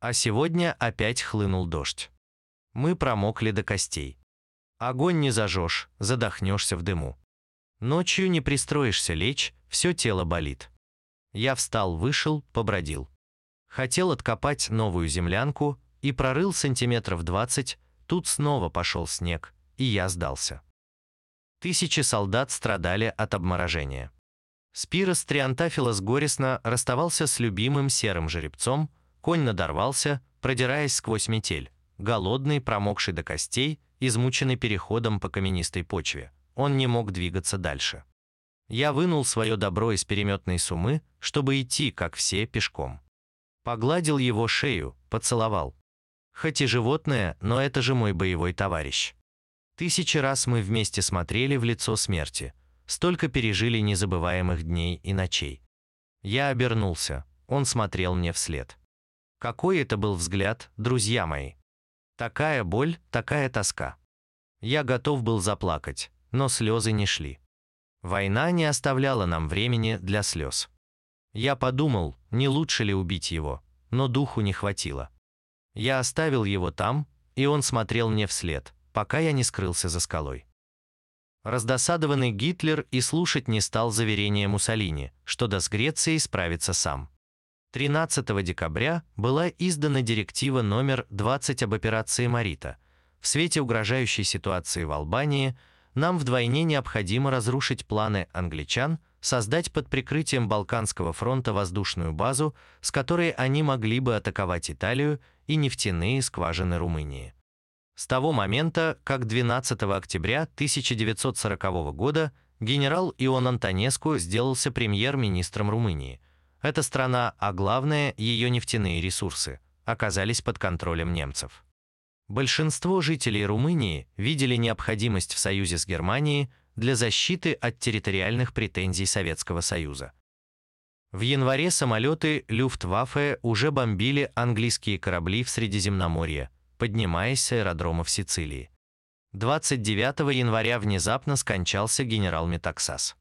А сегодня опять хлынул дождь. Мы промокли до костей. Огонь не зажжешь, задохнешься в дыму. Ночью не пристроишься лечь, все тело болит. Я встал, вышел, побродил. Хотел откопать новую землянку и прорыл сантиметров двадцать, тут снова пошел снег, и я сдался. Тысячи солдат страдали от обморожения. Спирос Триантафилос горестно расставался с любимым серым жеребцом, конь надорвался, продираясь сквозь метель, голодный, промокший до костей, измученный переходом по каменистой почве. Он не мог двигаться дальше. Я вынул свое добро из переметной сумы, чтобы идти, как все, пешком. Погладил его шею, поцеловал. Хоть и животное, но это же мой боевой товарищ. Тысячи раз мы вместе смотрели в лицо смерти. Столько пережили незабываемых дней и ночей. Я обернулся, он смотрел мне вслед. Какой это был взгляд, друзья мои. Такая боль, такая тоска. Я готов был заплакать, но слезы не шли. Война не оставляла нам времени для слез. Я подумал, не лучше ли убить его, но духу не хватило. Я оставил его там, и он смотрел мне вслед, пока я не скрылся за скалой. Раздосадованный Гитлер и слушать не стал заверения Муссолини, что до с Грецией справится сам. 13 декабря была издана директива номер 20 об операции «Марита». В свете угрожающей ситуации в Албании – нам вдвойне необходимо разрушить планы англичан создать под прикрытием Балканского фронта воздушную базу, с которой они могли бы атаковать Италию и нефтяные скважины Румынии. С того момента, как 12 октября 1940 года генерал Ион Антонеску сделался премьер-министром Румынии. Эта страна, а главное, ее нефтяные ресурсы, оказались под контролем немцев. Большинство жителей Румынии видели необходимость в союзе с Германией для защиты от территориальных претензий Советского Союза. В январе самолеты Люфтваффе уже бомбили английские корабли в Средиземноморье, поднимаясь с аэродромов Сицилии. 29 января внезапно скончался генерал Метаксас.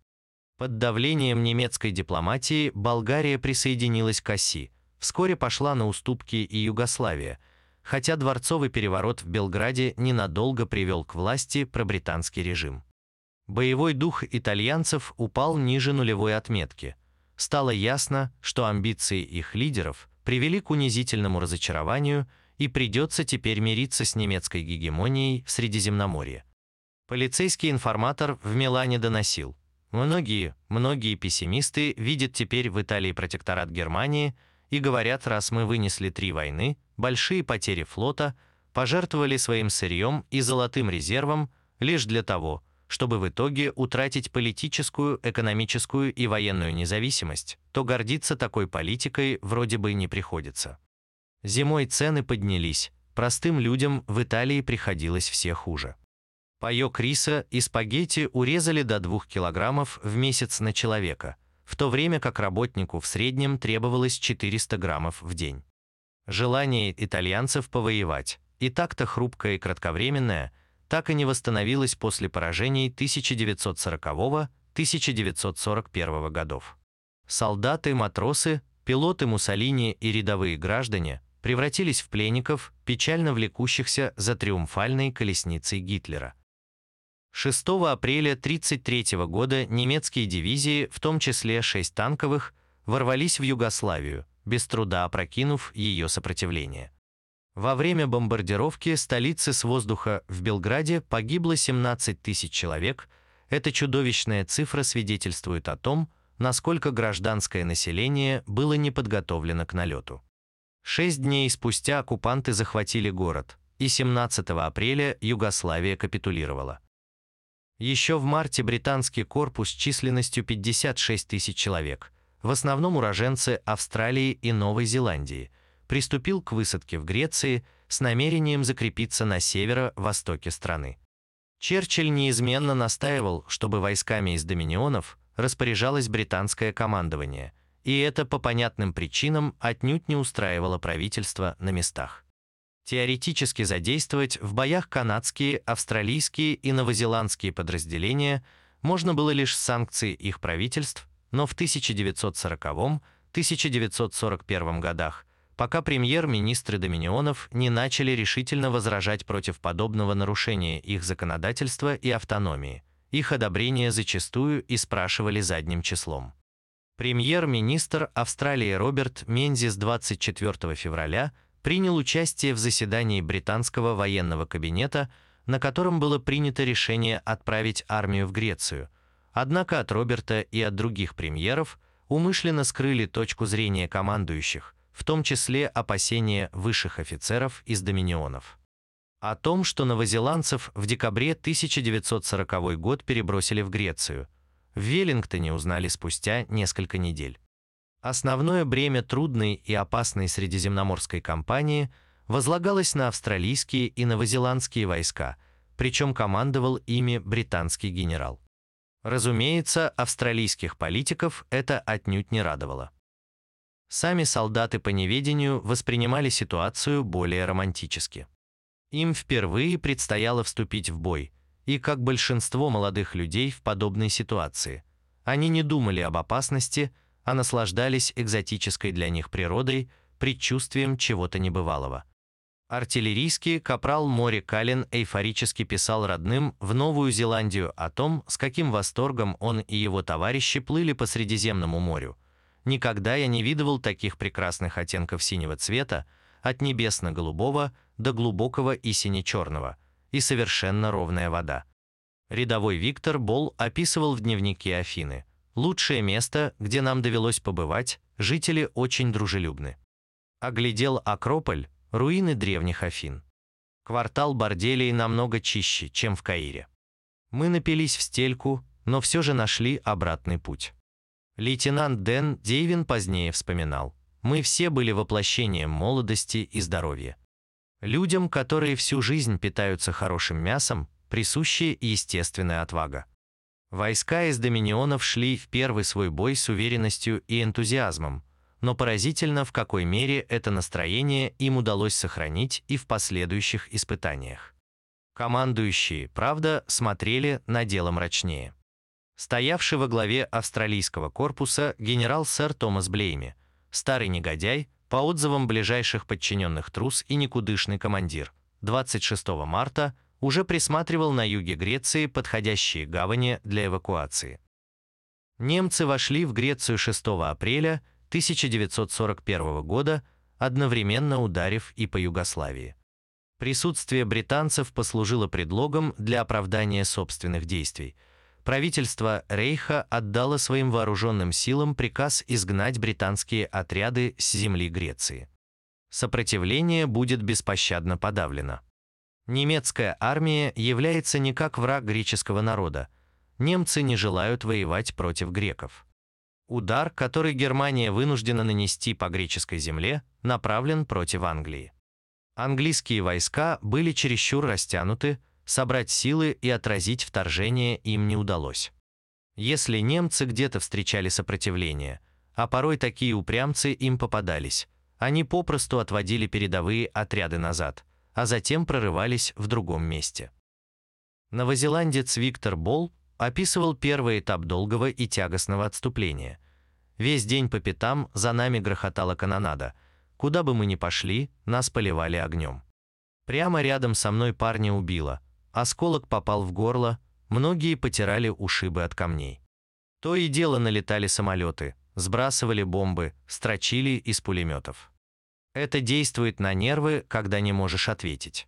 Под давлением немецкой дипломатии Болгария присоединилась к оси, вскоре пошла на уступки и Югославия – хотя дворцовый переворот в Белграде ненадолго привел к власти пробританский режим. Боевой дух итальянцев упал ниже нулевой отметки. Стало ясно, что амбиции их лидеров привели к унизительному разочарованию и придется теперь мириться с немецкой гегемонией в Средиземноморье. Полицейский информатор в Милане доносил. Многие, многие пессимисты видят теперь в Италии протекторат Германии и говорят, раз мы вынесли три войны, большие потери флота, пожертвовали своим сырьем и золотым резервом лишь для того, чтобы в итоге утратить политическую, экономическую и военную независимость, то гордиться такой политикой вроде бы не приходится. Зимой цены поднялись, простым людям в Италии приходилось все хуже. Паёк риса и спагетти урезали до 2 килограммов в месяц на человека, в то время как работнику в среднем требовалось 400 граммов в день. Желание итальянцев повоевать, и так-то хрупкое и кратковременное, так и не восстановилось после поражений 1940-1941 годов. Солдаты, матросы, пилоты Муссолини и рядовые граждане превратились в пленников, печально влекущихся за триумфальной колесницей Гитлера. 6 апреля 1933 года немецкие дивизии, в том числе 6 танковых, ворвались в Югославию, без труда опрокинув ее сопротивление. Во время бомбардировки столицы с воздуха в Белграде погибло 17 тысяч человек. Эта чудовищная цифра свидетельствует о том, насколько гражданское население было не подготовлено к налету. Шесть дней спустя оккупанты захватили город, и 17 апреля Югославия капитулировала. Еще в марте британский корпус численностью 56 тысяч человек – в основном уроженцы Австралии и Новой Зеландии, приступил к высадке в Греции с намерением закрепиться на северо-востоке страны. Черчилль неизменно настаивал, чтобы войсками из доминионов распоряжалось британское командование, и это по понятным причинам отнюдь не устраивало правительство на местах. Теоретически задействовать в боях канадские, австралийские и новозеландские подразделения можно было лишь с санкций их правительств но в 1940-1941 годах, пока премьер-министры доминионов не начали решительно возражать против подобного нарушения их законодательства и автономии, их одобрение зачастую и спрашивали задним числом. Премьер-министр Австралии Роберт Мензис 24 февраля принял участие в заседании британского военного кабинета, на котором было принято решение отправить армию в Грецию – Однако от Роберта и от других премьеров умышленно скрыли точку зрения командующих, в том числе опасения высших офицеров из доминионов. О том, что новозеландцев в декабре 1940 год перебросили в Грецию, в Веллингтоне узнали спустя несколько недель. Основное бремя трудной и опасной средиземноморской кампании возлагалось на австралийские и новозеландские войска, причем командовал ими британский генерал. Разумеется, австралийских политиков это отнюдь не радовало. Сами солдаты по неведению воспринимали ситуацию более романтически. Им впервые предстояло вступить в бой, и как большинство молодых людей в подобной ситуации, они не думали об опасности, а наслаждались экзотической для них природой, предчувствием чего-то небывалого. Артиллерийский капрал Мори Каллен эйфорически писал родным в Новую Зеландию о том, с каким восторгом он и его товарищи плыли по Средиземному морю. «Никогда я не видывал таких прекрасных оттенков синего цвета, от небесно-голубого до глубокого и сине-черного, и совершенно ровная вода». Рядовой Виктор Бол описывал в дневнике Афины. «Лучшее место, где нам довелось побывать, жители очень дружелюбны». Оглядел Акрополь, руины древних Афин. Квартал борделей намного чище, чем в Каире. Мы напились в стельку, но все же нашли обратный путь. Лейтенант Дэн Дейвин позднее вспоминал, мы все были воплощением молодости и здоровья. Людям, которые всю жизнь питаются хорошим мясом, присущая естественная отвага. Войска из доминионов шли в первый свой бой с уверенностью и энтузиазмом, но поразительно, в какой мере это настроение им удалось сохранить и в последующих испытаниях. Командующие, правда, смотрели на дело мрачнее. Стоявший во главе австралийского корпуса генерал-сэр Томас Блейми, старый негодяй, по отзывам ближайших подчиненных трус и никудышный командир, 26 марта уже присматривал на юге Греции подходящие гавани для эвакуации. Немцы вошли в Грецию 6 апреля 1941 года, одновременно ударив и по Югославии. Присутствие британцев послужило предлогом для оправдания собственных действий. Правительство Рейха отдало своим вооруженным силам приказ изгнать британские отряды с земли Греции. Сопротивление будет беспощадно подавлено. Немецкая армия является не как враг греческого народа. Немцы не желают воевать против греков. Удар, который Германия вынуждена нанести по греческой земле, направлен против Англии. Английские войска были чересчур растянуты, собрать силы и отразить вторжение им не удалось. Если немцы где-то встречали сопротивление, а порой такие упрямцы им попадались, они попросту отводили передовые отряды назад, а затем прорывались в другом месте. Новозеландец Виктор Болл описывал первый этап долгого и тягостного отступления. Весь день по пятам за нами грохотала канонада. Куда бы мы ни пошли, нас поливали огнем. Прямо рядом со мной парня убило. Осколок попал в горло, многие потирали ушибы от камней. То и дело налетали самолеты, сбрасывали бомбы, строчили из пулеметов. Это действует на нервы, когда не можешь ответить.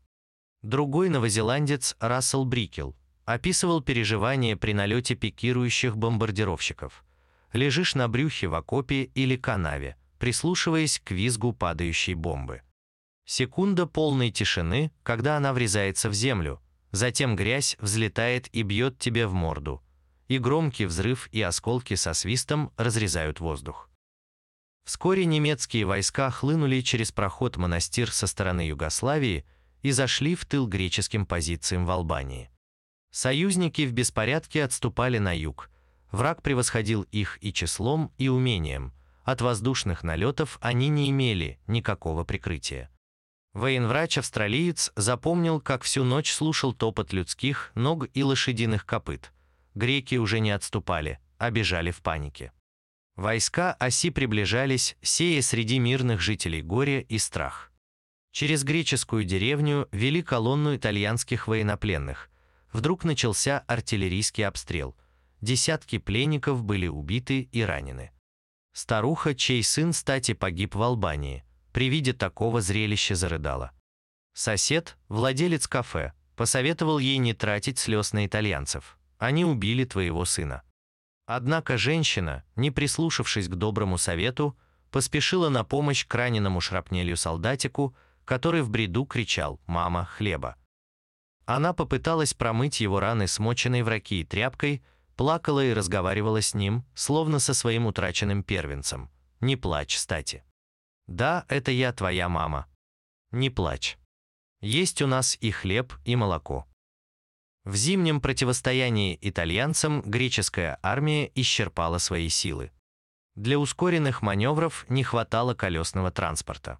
Другой новозеландец Рассел Брикел описывал переживания при налете пикирующих бомбардировщиков. Лежишь на брюхе в окопе или канаве, прислушиваясь к визгу падающей бомбы. Секунда полной тишины, когда она врезается в землю, затем грязь взлетает и бьет тебе в морду, и громкий взрыв и осколки со свистом разрезают воздух. Вскоре немецкие войска хлынули через проход монастырь со стороны Югославии и зашли в тыл греческим позициям в Албании. Союзники в беспорядке отступали на юг. Враг превосходил их и числом, и умением. От воздушных налетов они не имели никакого прикрытия. Военврач-австралиец запомнил, как всю ночь слушал топот людских ног и лошадиных копыт. Греки уже не отступали, а бежали в панике. Войска оси приближались, сея среди мирных жителей горе и страх. Через греческую деревню вели колонну итальянских военнопленных, вдруг начался артиллерийский обстрел. Десятки пленников были убиты и ранены. Старуха, чей сын, стати погиб в Албании, при виде такого зрелища зарыдала. Сосед, владелец кафе, посоветовал ей не тратить слез на итальянцев. Они убили твоего сына. Однако женщина, не прислушавшись к доброму совету, поспешила на помощь к раненому шрапнелью солдатику, который в бреду кричал «Мама, хлеба!». Она попыталась промыть его раны смоченной в ракии тряпкой, плакала и разговаривала с ним, словно со своим утраченным первенцем. «Не плачь, стати». «Да, это я, твоя мама». «Не плачь. Есть у нас и хлеб, и молоко». В зимнем противостоянии итальянцам греческая армия исчерпала свои силы. Для ускоренных маневров не хватало колесного транспорта.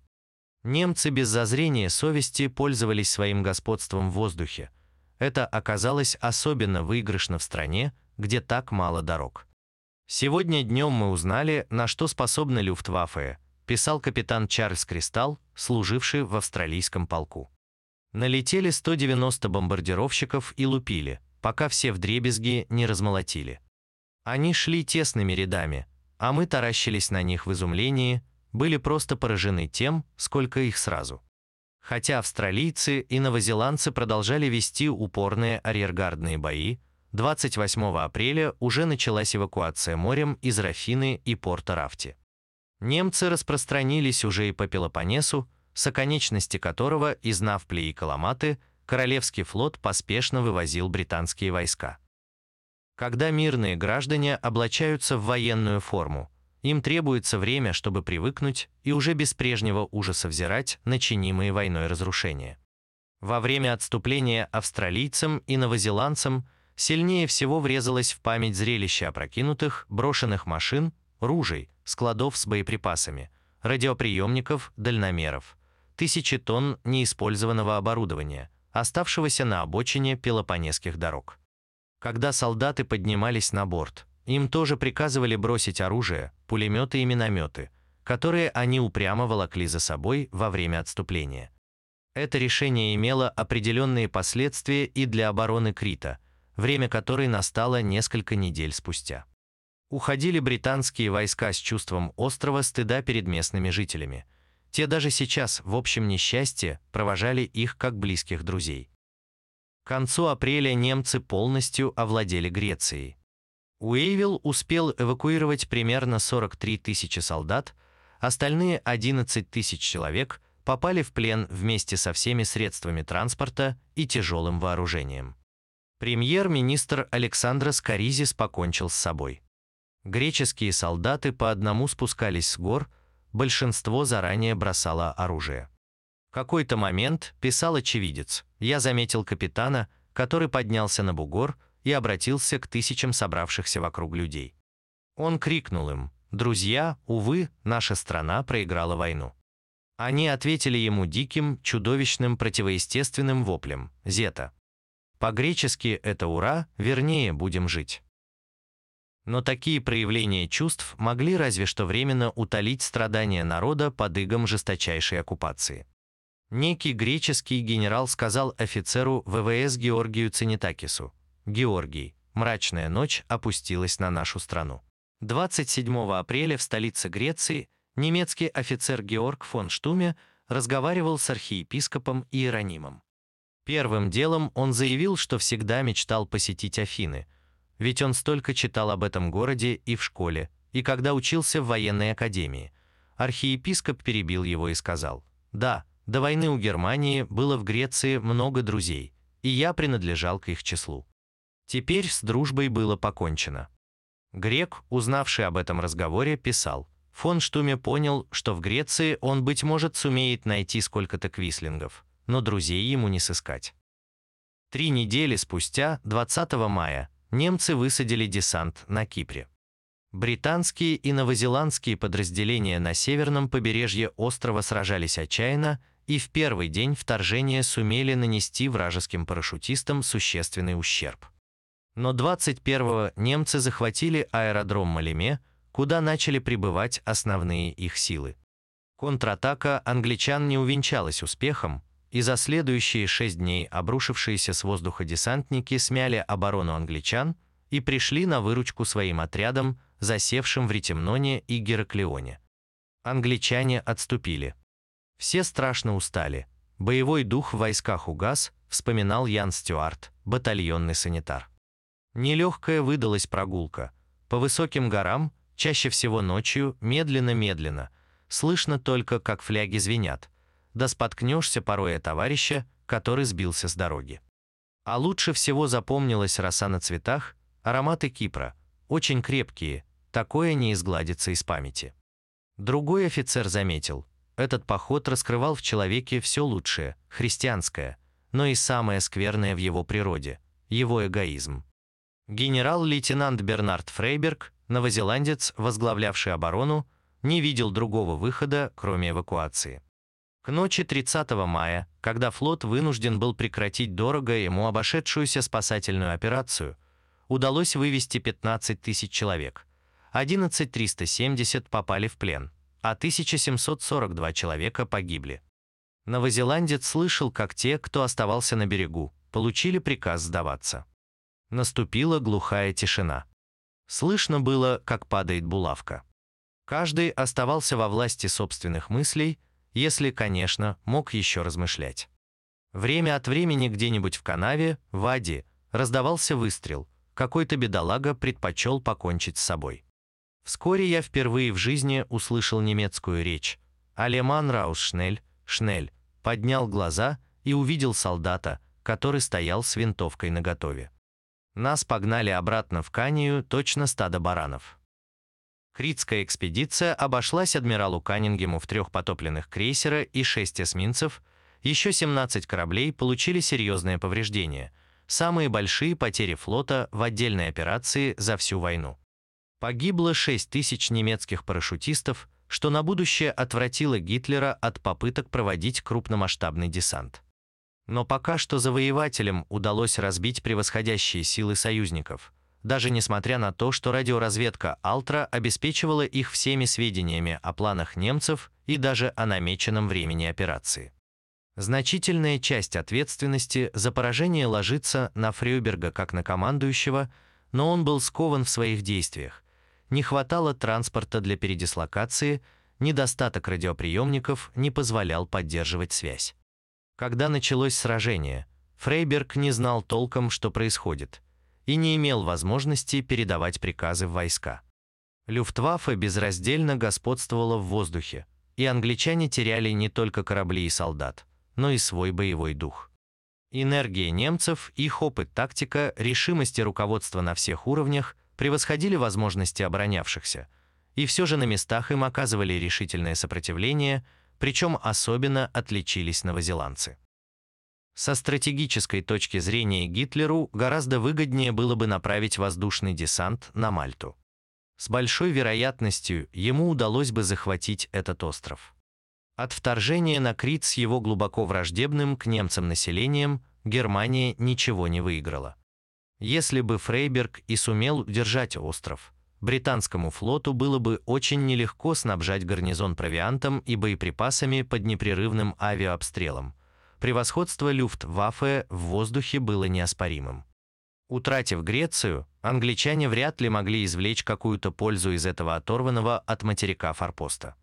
Немцы без зазрения совести пользовались своим господством в воздухе. Это оказалось особенно выигрышно в стране, где так мало дорог. «Сегодня днем мы узнали, на что способны Люфтваффе», писал капитан Чарльз Кристалл, служивший в австралийском полку. Налетели 190 бомбардировщиков и лупили, пока все вдребезги не размолотили. Они шли тесными рядами, а мы таращились на них в изумлении, были просто поражены тем, сколько их сразу. Хотя австралийцы и новозеландцы продолжали вести упорные арьергардные бои, 28 апреля уже началась эвакуация морем из Рафины и порта Рафти. Немцы распространились уже и по Пелопоннесу, с оконечности которого из Навпли и Королевский флот поспешно вывозил британские войска. Когда мирные граждане облачаются в военную форму, им требуется время, чтобы привыкнуть и уже без прежнего ужаса взирать на чинимые войной разрушения. Во время отступления австралийцам и новозеландцам сильнее всего врезалось в память зрелище опрокинутых, брошенных машин, ружей, складов с боеприпасами, радиоприемников, дальномеров – тысячи тонн неиспользованного оборудования, оставшегося на обочине пелопонесских дорог. Когда солдаты поднимались на борт, им тоже приказывали бросить оружие, пулеметы и минометы, которые они упрямо волокли за собой во время отступления. Это решение имело определенные последствия и для обороны Крита, время которой настало несколько недель спустя. Уходили британские войска с чувством острого стыда перед местными жителями – те даже сейчас, в общем несчастье, провожали их как близких друзей. К концу апреля немцы полностью овладели Грецией. Уэйвилл успел эвакуировать примерно 43 тысячи солдат, остальные 11 тысяч человек попали в плен вместе со всеми средствами транспорта и тяжелым вооружением. Премьер-министр Александрос Каризис покончил с собой. Греческие солдаты по одному спускались с гор – большинство заранее бросало оружие. В какой-то момент, писал очевидец, я заметил капитана, который поднялся на бугор и обратился к тысячам собравшихся вокруг людей. Он крикнул им, «Друзья, увы, наша страна проиграла войну». Они ответили ему диким, чудовищным, противоестественным воплем «Зета». По-гречески это «Ура», вернее «Будем жить». Но такие проявления чувств могли разве что временно утолить страдания народа под игом жесточайшей оккупации. Некий греческий генерал сказал офицеру ВВС Георгию Цинитакису, «Георгий, мрачная ночь опустилась на нашу страну». 27 апреля в столице Греции немецкий офицер Георг фон Штуме разговаривал с архиепископом Иеронимом. Первым делом он заявил, что всегда мечтал посетить Афины – ведь он столько читал об этом городе и в школе, и когда учился в военной академии. Архиепископ перебил его и сказал, «Да, до войны у Германии было в Греции много друзей, и я принадлежал к их числу. Теперь с дружбой было покончено». Грек, узнавший об этом разговоре, писал, Фон Штуме понял, что в Греции он, быть может, сумеет найти сколько-то квислингов, но друзей ему не сыскать. Три недели спустя, 20 мая, немцы высадили десант на Кипре. Британские и новозеландские подразделения на северном побережье острова сражались отчаянно и в первый день вторжения сумели нанести вражеским парашютистам существенный ущерб. Но 21-го немцы захватили аэродром Малеме, куда начали прибывать основные их силы. Контратака англичан не увенчалась успехом, и за следующие шесть дней обрушившиеся с воздуха десантники смяли оборону англичан и пришли на выручку своим отрядам, засевшим в Ритемноне и Гераклеоне. Англичане отступили. Все страшно устали. Боевой дух в войсках угас, вспоминал Ян Стюарт, батальонный санитар. Нелегкая выдалась прогулка. По высоким горам, чаще всего ночью, медленно-медленно, слышно только, как фляги звенят, да споткнешься порой о товарища, который сбился с дороги. А лучше всего запомнилась роса на цветах, ароматы Кипра, очень крепкие, такое не изгладится из памяти. Другой офицер заметил, этот поход раскрывал в человеке все лучшее, христианское, но и самое скверное в его природе – его эгоизм. Генерал-лейтенант Бернард Фрейберг, новозеландец, возглавлявший оборону, не видел другого выхода, кроме эвакуации. К ночи 30 мая, когда флот вынужден был прекратить дорого ему обошедшуюся спасательную операцию, удалось вывести 15 тысяч человек. 11 370 попали в плен, а 1742 человека погибли. Новозеландец слышал, как те, кто оставался на берегу, получили приказ сдаваться. Наступила глухая тишина. Слышно было, как падает булавка. Каждый оставался во власти собственных мыслей, если, конечно, мог еще размышлять. Время от времени где-нибудь в канаве, в воде, раздавался выстрел, какой-то бедолага предпочел покончить с собой. Вскоре я впервые в жизни услышал немецкую речь. Алеман Раус Шнель, Шнель, поднял глаза и увидел солдата, который стоял с винтовкой наготове. Нас погнали обратно в Канию, точно стадо баранов. Критская экспедиция обошлась адмиралу Каннингему в трех потопленных крейсера и шесть эсминцев, еще 17 кораблей получили серьезные повреждения, самые большие потери флота в отдельной операции за всю войну. Погибло 6 тысяч немецких парашютистов, что на будущее отвратило Гитлера от попыток проводить крупномасштабный десант. Но пока что завоевателям удалось разбить превосходящие силы союзников – даже несмотря на то, что радиоразведка «Алтра» обеспечивала их всеми сведениями о планах немцев и даже о намеченном времени операции. Значительная часть ответственности за поражение ложится на Фрюберга как на командующего, но он был скован в своих действиях. Не хватало транспорта для передислокации, недостаток радиоприемников не позволял поддерживать связь. Когда началось сражение, Фрейберг не знал толком, что происходит – и не имел возможности передавать приказы в войска. Люфтваффе безраздельно господствовала в воздухе, и англичане теряли не только корабли и солдат, но и свой боевой дух. Энергия немцев, их опыт, тактика, решимость и руководство на всех уровнях превосходили возможности оборонявшихся, и все же на местах им оказывали решительное сопротивление, причем особенно отличились новозеландцы. Со стратегической точки зрения Гитлеру гораздо выгоднее было бы направить воздушный десант на Мальту. С большой вероятностью ему удалось бы захватить этот остров. От вторжения на Крит с его глубоко враждебным к немцам населением Германия ничего не выиграла. Если бы Фрейберг и сумел удержать остров, британскому флоту было бы очень нелегко снабжать гарнизон провиантом и боеприпасами под непрерывным авиаобстрелом – превосходство Люфтваффе в воздухе было неоспоримым. Утратив Грецию, англичане вряд ли могли извлечь какую-то пользу из этого оторванного от материка форпоста.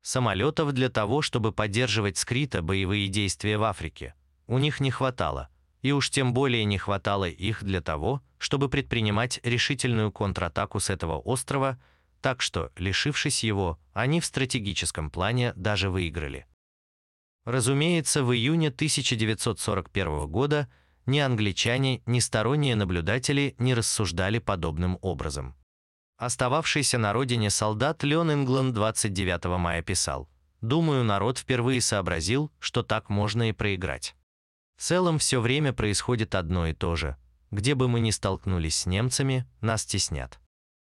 Самолетов для того, чтобы поддерживать скрито боевые действия в Африке, у них не хватало, и уж тем более не хватало их для того, чтобы предпринимать решительную контратаку с этого острова, так что, лишившись его, они в стратегическом плане даже выиграли. Разумеется, в июне 1941 года ни англичане, ни сторонние наблюдатели не рассуждали подобным образом. Остававшийся на родине солдат Леон Ингланд 29 мая писал «Думаю, народ впервые сообразил, что так можно и проиграть. В целом все время происходит одно и то же. Где бы мы ни столкнулись с немцами, нас теснят.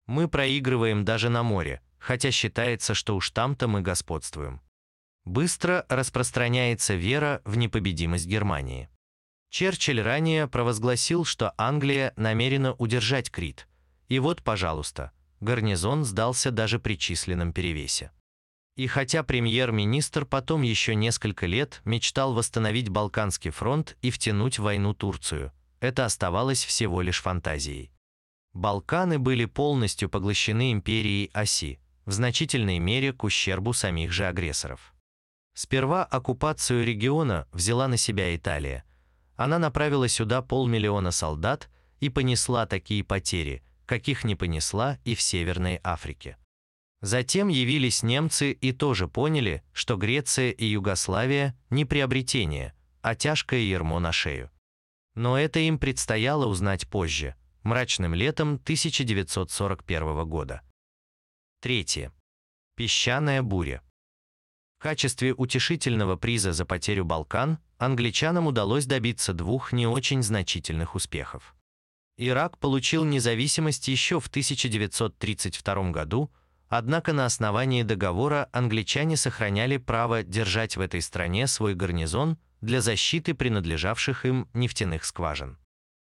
Мы проигрываем даже на море, хотя считается, что уж там-то мы господствуем. Быстро распространяется вера в непобедимость Германии. Черчилль ранее провозгласил, что Англия намерена удержать Крит. И вот, пожалуйста, гарнизон сдался даже при численном перевесе. И хотя премьер-министр потом еще несколько лет мечтал восстановить Балканский фронт и втянуть в войну Турцию, это оставалось всего лишь фантазией. Балканы были полностью поглощены империей Оси, в значительной мере к ущербу самих же агрессоров. Сперва оккупацию региона взяла на себя Италия. Она направила сюда полмиллиона солдат и понесла такие потери, каких не понесла и в Северной Африке. Затем явились немцы и тоже поняли, что Греция и Югославия не приобретение, а тяжкое ермо на шею. Но это им предстояло узнать позже. мрачным летом 1941 года. Третье. Песчаная буря. Качестве утешительного приза за потерю Балкан англичанам удалось добиться двух не очень значительных успехов. Ирак получил независимость еще в 1932 году, однако на основании договора англичане сохраняли право держать в этой стране свой гарнизон для защиты принадлежавших им нефтяных скважин.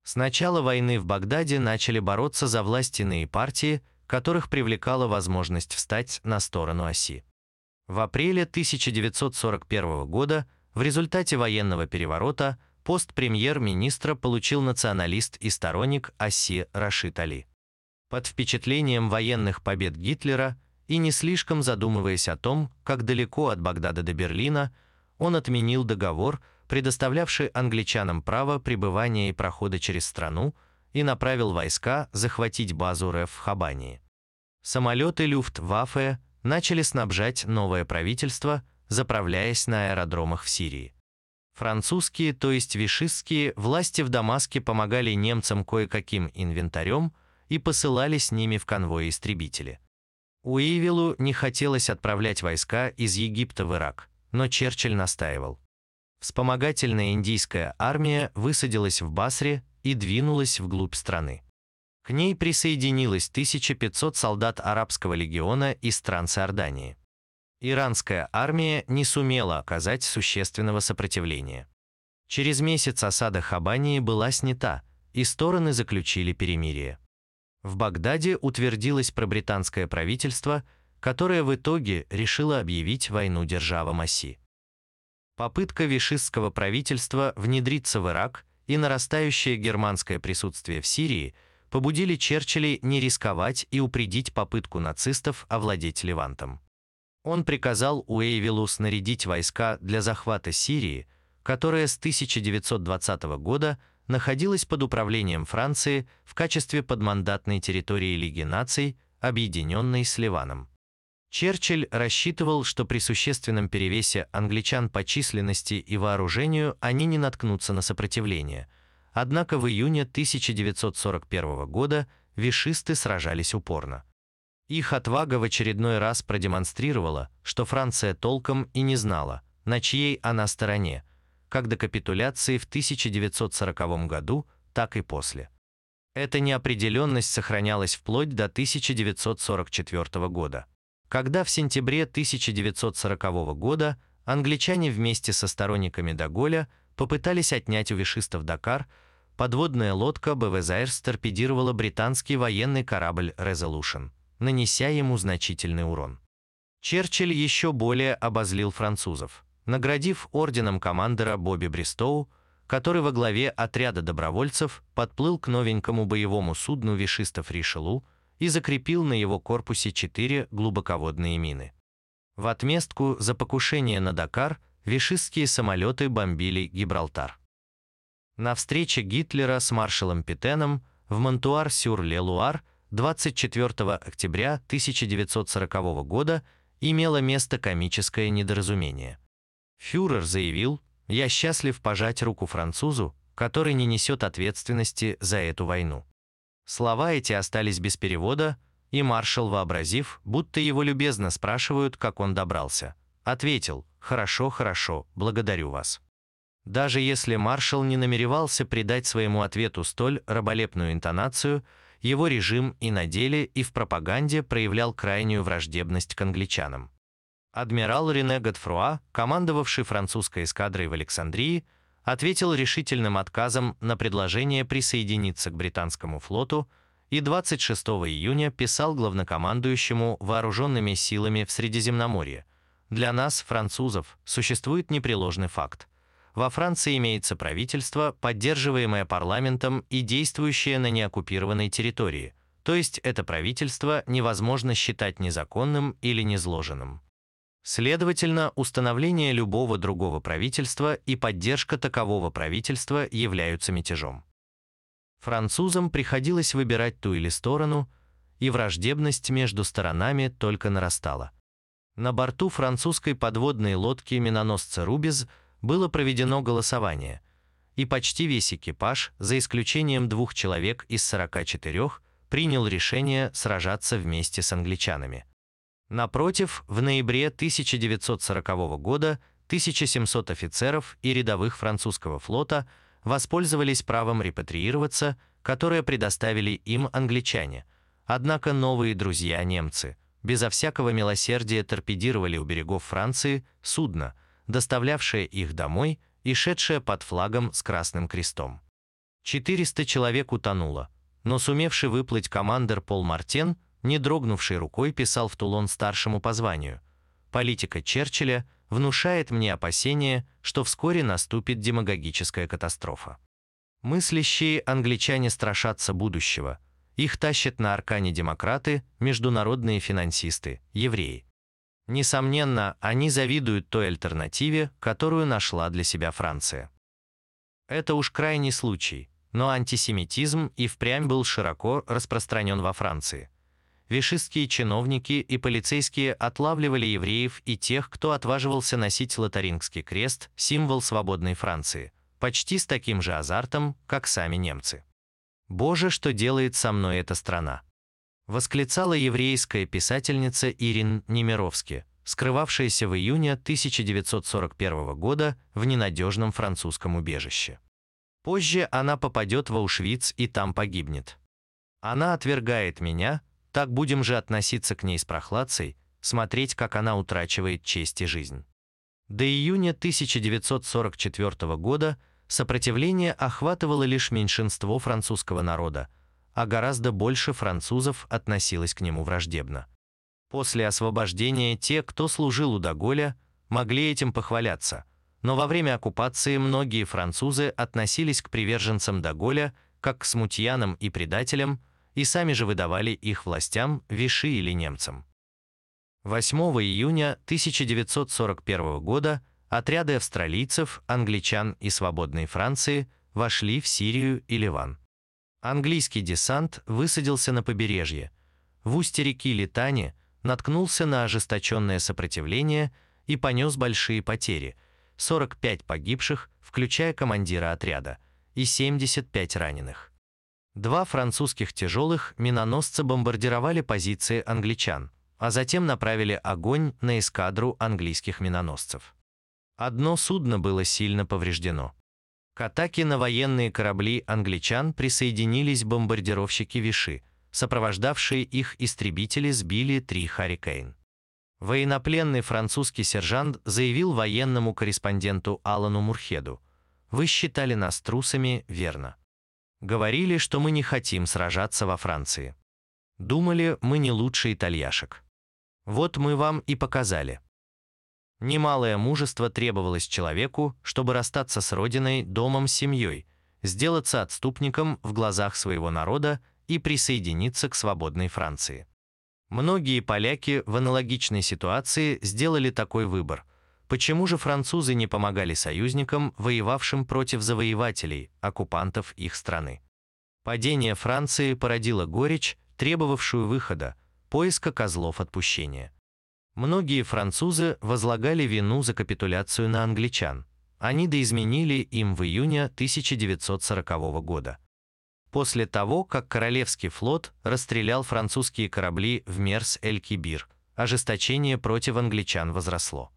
С начала войны в Багдаде начали бороться за власть иные партии, которых привлекала возможность встать на сторону оси. В апреле 1941 года в результате военного переворота пост премьер-министра получил националист и сторонник оси Рашид Али. Под впечатлением военных побед Гитлера и не слишком задумываясь о том, как далеко от Багдада до Берлина, он отменил договор, предоставлявший англичанам право пребывания и прохода через страну, и направил войска захватить базу РФ в Хабании. Самолеты Люфтваффе начали снабжать новое правительство, заправляясь на аэродромах в Сирии. Французские, то есть вишистские, власти в Дамаске помогали немцам кое-каким инвентарем и посылали с ними в конвой истребители. Уивилу не хотелось отправлять войска из Египта в Ирак, но Черчилль настаивал. Вспомогательная индийская армия высадилась в Басре и двинулась вглубь страны. К ней присоединилось 1500 солдат арабского легиона из Трансиордании. Иранская армия не сумела оказать существенного сопротивления. Через месяц осада Хабании была снята, и стороны заключили перемирие. В Багдаде утвердилось пробританское правительство, которое в итоге решило объявить войну державам оси. Попытка вишистского правительства внедриться в Ирак и нарастающее германское присутствие в Сирии побудили Черчилля не рисковать и упредить попытку нацистов овладеть Левантом. Он приказал Уэйвиллу снарядить войска для захвата Сирии, которая с 1920 года находилась под управлением Франции в качестве подмандатной территории Лиги наций, объединенной с Ливаном. Черчилль рассчитывал, что при существенном перевесе англичан по численности и вооружению они не наткнутся на сопротивление. Однако в июне 1941 года вишисты сражались упорно. Их отвага в очередной раз продемонстрировала, что Франция толком и не знала, на чьей она стороне, как до капитуляции в 1940 году, так и после. Эта неопределенность сохранялась вплоть до 1944 года когда в сентябре 1940 года англичане вместе со сторонниками Даголя попытались отнять у вишистов Дакар, подводная лодка БВЗР торпедировала британский военный корабль Resolution, нанеся ему значительный урон. Черчилль еще более обозлил французов, наградив орденом командира Бобби Бристоу, который во главе отряда добровольцев подплыл к новенькому боевому судну вишистов Ришелье, и закрепил на его корпусе четыре глубоководные мины. В отместку за покушение на Дакар вишистские самолеты бомбили Гибралтар. На встрече Гитлера с маршалом Петеном в Монтуар-сюр-Ле-Луар 24 октября 1940 года имело место комическое недоразумение. Фюрер заявил, «Я счастлив пожать руку французу, который не несет ответственности за эту войну». Слова эти остались без перевода, и маршал, вообразив, будто его любезно спрашивают, как он добрался, ответил «Хорошо, хорошо, благодарю вас». Даже если маршал не намеревался придать своему ответу столь раболепную интонацию, его режим и на деле, и в пропаганде проявлял крайнюю враждебность к англичанам. Адмирал Рене Готфруа, командовавший французской эскадрой в Александрии, ответил решительным отказом на предложение присоединиться к британскому флоту и 26 июня писал главнокомандующему вооруженными силами в Средиземноморье. Для нас, французов, существует непреложный факт. Во Франции имеется правительство, поддерживаемое парламентом и действующее на неоккупированной территории, то есть это правительство невозможно считать незаконным или незложенным. Следовательно, установление любого другого правительства и поддержка такового правительства являются мятежом. Французам приходилось выбирать ту или сторону, и враждебность между сторонами только нарастала. На борту французской подводной лодки миноносца «Рубез» было проведено голосование, и почти весь экипаж, за исключением двух человек из 44, принял решение сражаться вместе с англичанами. Напротив, в ноябре 1940 года 1700 офицеров и рядовых французского флота воспользовались правом репатриироваться, которое предоставили им англичане. Однако новые друзья немцы безо всякого милосердия торпедировали у берегов Франции судно, доставлявшее их домой и шедшее под флагом с Красным Крестом. 400 человек утонуло, но сумевший выплыть командир Пол Мартен, не дрогнувший рукой, писал в Тулон старшему по званию. Политика Черчилля внушает мне опасение, что вскоре наступит демагогическая катастрофа. Мыслящие англичане страшатся будущего. Их тащат на аркане демократы, международные финансисты, евреи. Несомненно, они завидуют той альтернативе, которую нашла для себя Франция. Это уж крайний случай, но антисемитизм и впрямь был широко распространен во Франции. Вишистские чиновники и полицейские отлавливали евреев и тех, кто отваживался носить лотарингский крест, символ свободной Франции, почти с таким же азартом, как сами немцы. «Боже, что делает со мной эта страна!» Восклицала еврейская писательница Ирин Немировски, скрывавшаяся в июне 1941 года в ненадежном французском убежище. Позже она попадет в Аушвиц и там погибнет. Она отвергает меня, так будем же относиться к ней с прохладцей, смотреть, как она утрачивает честь и жизнь. До июня 1944 года сопротивление охватывало лишь меньшинство французского народа, а гораздо больше французов относилось к нему враждебно. После освобождения те, кто служил у Даголя, могли этим похваляться, но во время оккупации многие французы относились к приверженцам Даголя как к смутьянам и предателям, и сами же выдавали их властям, виши или немцам. 8 июня 1941 года отряды австралийцев, англичан и свободной Франции вошли в Сирию и Ливан. Английский десант высадился на побережье. В устье реки Литани наткнулся на ожесточенное сопротивление и понес большие потери – 45 погибших, включая командира отряда, и 75 раненых. Два французских тяжелых миноносца бомбардировали позиции англичан, а затем направили огонь на эскадру английских миноносцев. Одно судно было сильно повреждено. К атаке на военные корабли англичан присоединились бомбардировщики Виши, сопровождавшие их истребители сбили три «Харрикейн». Военнопленный французский сержант заявил военному корреспонденту Алану Мурхеду, «Вы считали нас трусами, верно. Говорили, что мы не хотим сражаться во Франции. Думали, мы не лучше итальяшек. Вот мы вам и показали». Немалое мужество требовалось человеку, чтобы расстаться с родиной, домом, семьей, сделаться отступником в глазах своего народа и присоединиться к свободной Франции. Многие поляки в аналогичной ситуации сделали такой выбор. Почему же французы не помогали союзникам, воевавшим против завоевателей, оккупантов их страны? Падение Франции породило горечь, требовавшую выхода, поиска козлов отпущения. Многие французы возлагали вину за капитуляцию на англичан. Они доизменили им в июне 1940 года. После того, как Королевский флот расстрелял французские корабли в Мерс-эль-Кибир, ожесточение против англичан возросло.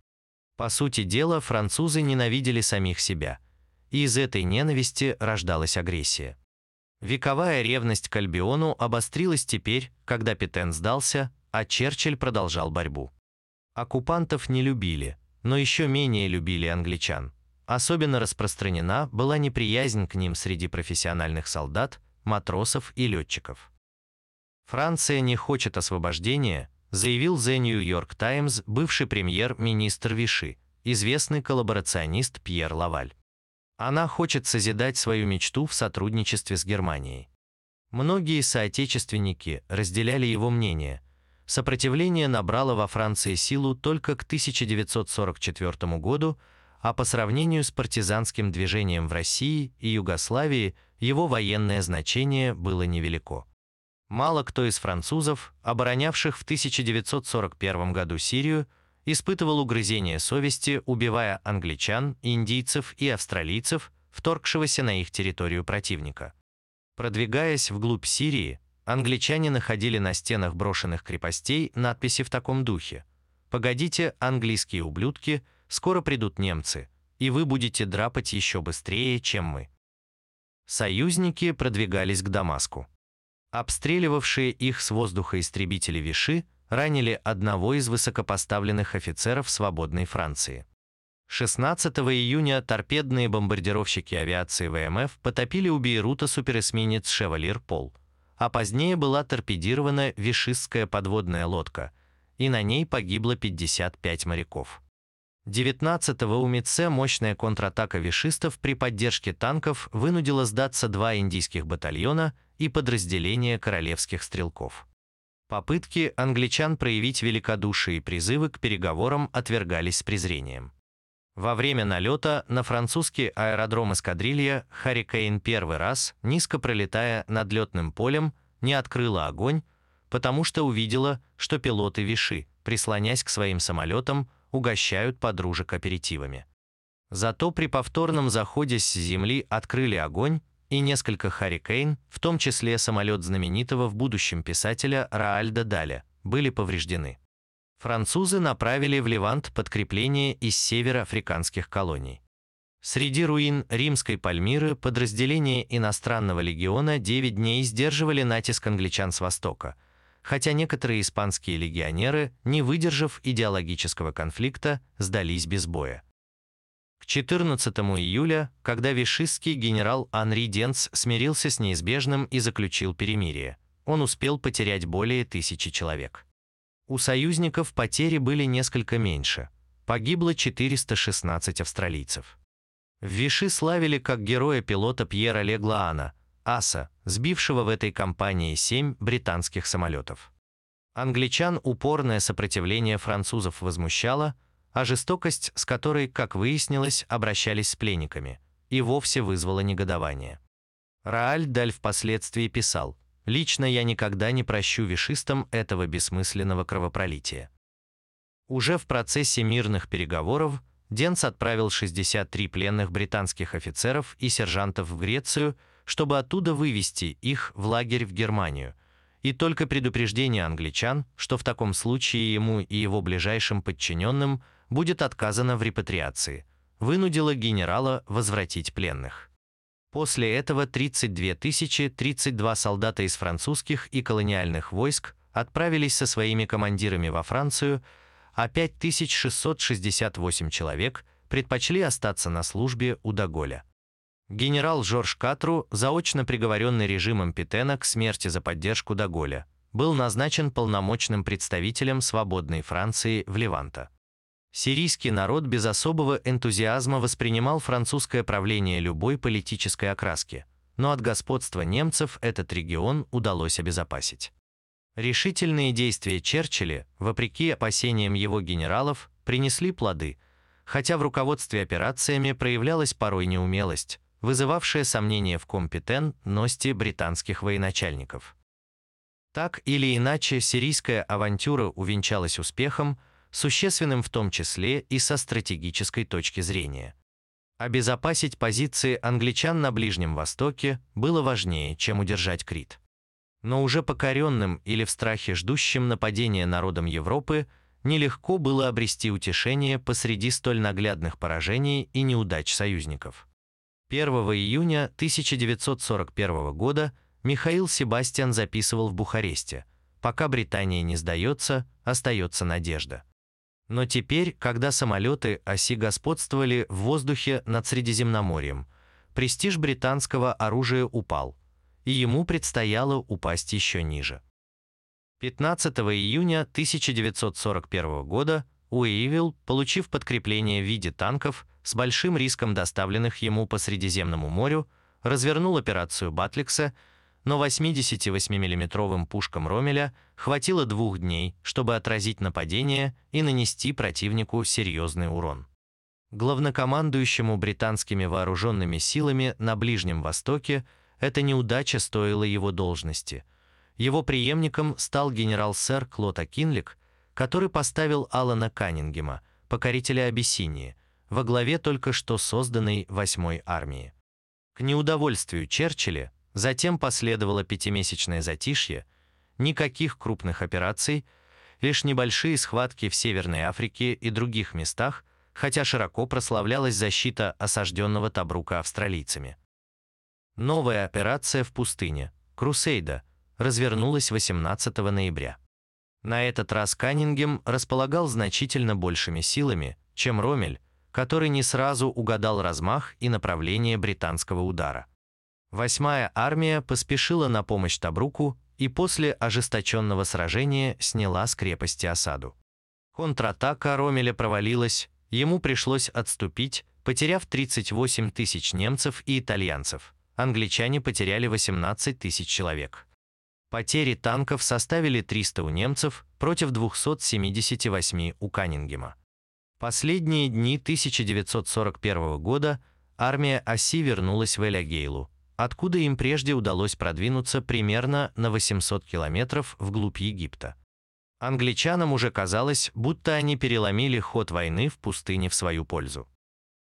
По сути дела, французы ненавидели самих себя, и из этой ненависти рождалась агрессия. Вековая ревность к Альбиону обострилась теперь, когда Петен сдался, а Черчилль продолжал борьбу. Оккупантов не любили, но еще менее любили англичан. Особенно распространена была неприязнь к ним среди профессиональных солдат, матросов и летчиков. Франция не хочет освобождения, заявил The New York Times бывший премьер-министр Виши, известный коллаборационист Пьер Лаваль. Она хочет созидать свою мечту в сотрудничестве с Германией. Многие соотечественники разделяли его мнение – Сопротивление набрало во Франции силу только к 1944 году, а по сравнению с партизанским движением в России и Югославии его военное значение было невелико. Мало кто из французов, оборонявших в 1941 году Сирию, испытывал угрызение совести, убивая англичан, индийцев и австралийцев, вторгшегося на их территорию противника. Продвигаясь вглубь Сирии, англичане находили на стенах брошенных крепостей надписи в таком духе «Погодите, английские ублюдки, скоро придут немцы, и вы будете драпать еще быстрее, чем мы». Союзники продвигались к Дамаску. Обстреливавшие их с воздуха истребители Виши ранили одного из высокопоставленных офицеров свободной Франции. 16 июня торпедные бомбардировщики авиации ВМФ потопили у Бейрута суперэсминец «Шевалир Пол», а позднее была торпедирована вишистская подводная лодка, и на ней погибло 55 моряков. 19-го у МИЦе мощная контратака вишистов при поддержке танков вынудила сдаться два индийских батальона и подразделения королевских стрелков. Попытки англичан проявить великодушие и призывы к переговорам отвергались с презрением. Во время налета на французский аэродром эскадрилья «Харрикейн» первый раз, низко пролетая над летным полем, не открыла огонь, потому что увидела, что пилоты Виши, прислонясь к своим самолетам, угощают подружек аперитивами. Зато при повторном заходе с земли открыли огонь, и несколько «Харрикейн», в том числе самолет знаменитого в будущем писателя Раальда Даля, были повреждены. Французы направили в Левант подкрепление из североафриканских колоний. Среди руин римской Пальмиры подразделения иностранного легиона 9 дней сдерживали натиск англичан с востока, хотя некоторые испанские легионеры, не выдержав идеологического конфликта, сдались без боя. К 14 июля, когда вишистский генерал Анри Денц смирился с неизбежным и заключил перемирие, он успел потерять более тысячи человек. У союзников потери были несколько меньше. Погибло 416 австралийцев. В Виши славили как героя пилота Пьера Леглаана, аса, сбившего в этой кампании семь британских самолетов. Англичан упорное сопротивление французов возмущало – а жестокость, с которой, как выяснилось, обращались с пленниками, и вовсе вызвала негодование. Рааль Даль впоследствии писал, «Лично я никогда не прощу вишистам этого бессмысленного кровопролития». Уже в процессе мирных переговоров Денц отправил 63 пленных британских офицеров и сержантов в Грецию, чтобы оттуда вывести их в лагерь в Германию, и только предупреждение англичан, что в таком случае ему и его ближайшим подчиненным – будет отказано в репатриации, вынудило генерала возвратить пленных. После этого 32 032 солдата из французских и колониальных войск отправились со своими командирами во Францию, а 5668 человек предпочли остаться на службе у Даголя. Генерал Жорж Катру, заочно приговоренный режимом Питена к смерти за поддержку Даголя, был назначен полномочным представителем свободной Франции в Леванта. Сирийский народ без особого энтузиазма воспринимал французское правление любой политической окраски, но от господства немцев этот регион удалось обезопасить. Решительные действия Черчилля, вопреки опасениям его генералов, принесли плоды, хотя в руководстве операциями проявлялась порой неумелость, вызывавшая сомнения в компетентности британских военачальников. Так или иначе, сирийская авантюра увенчалась успехом – существенным в том числе и со стратегической точки зрения. Обезопасить позиции англичан на Ближнем Востоке было важнее, чем удержать Крит. Но уже покоренным или в страхе ждущим нападения народам Европы нелегко было обрести утешение посреди столь наглядных поражений и неудач союзников. 1 июня 1941 года Михаил Себастьян записывал в Бухаресте «Пока Британия не сдается, остается надежда». Но теперь, когда самолеты оси господствовали в воздухе над Средиземноморьем, престиж британского оружия упал, и ему предстояло упасть еще ниже. 15 июня 1941 года Уэйвилл, получив подкрепление в виде танков с большим риском доставленных ему по Средиземному морю, развернул операцию Батликса но 88 миллиметровым пушкам Ромеля хватило двух дней, чтобы отразить нападение и нанести противнику серьезный урон. Главнокомандующему британскими вооруженными силами на Ближнем Востоке эта неудача стоила его должности. Его преемником стал генерал-сэр Клота Кинлик, который поставил Алана Каннингема, покорителя Абиссинии, во главе только что созданной 8-й армии. К неудовольствию Черчилля затем последовало пятимесячное затишье, никаких крупных операций, лишь небольшие схватки в Северной Африке и других местах, хотя широко прославлялась защита осажденного Табрука австралийцами. Новая операция в пустыне, Крусейда, развернулась 18 ноября. На этот раз Каннингем располагал значительно большими силами, чем Ромель, который не сразу угадал размах и направление британского удара. Восьмая армия поспешила на помощь Табруку и после ожесточенного сражения сняла с крепости осаду. Контратака Ромеля провалилась, ему пришлось отступить, потеряв 38 тысяч немцев и итальянцев. Англичане потеряли 18 тысяч человек. Потери танков составили 300 у немцев против 278 у Каннингема. Последние дни 1941 года армия Оси вернулась в Элягейлу, откуда им прежде удалось продвинуться примерно на 800 километров вглубь Египта. Англичанам уже казалось, будто они переломили ход войны в пустыне в свою пользу.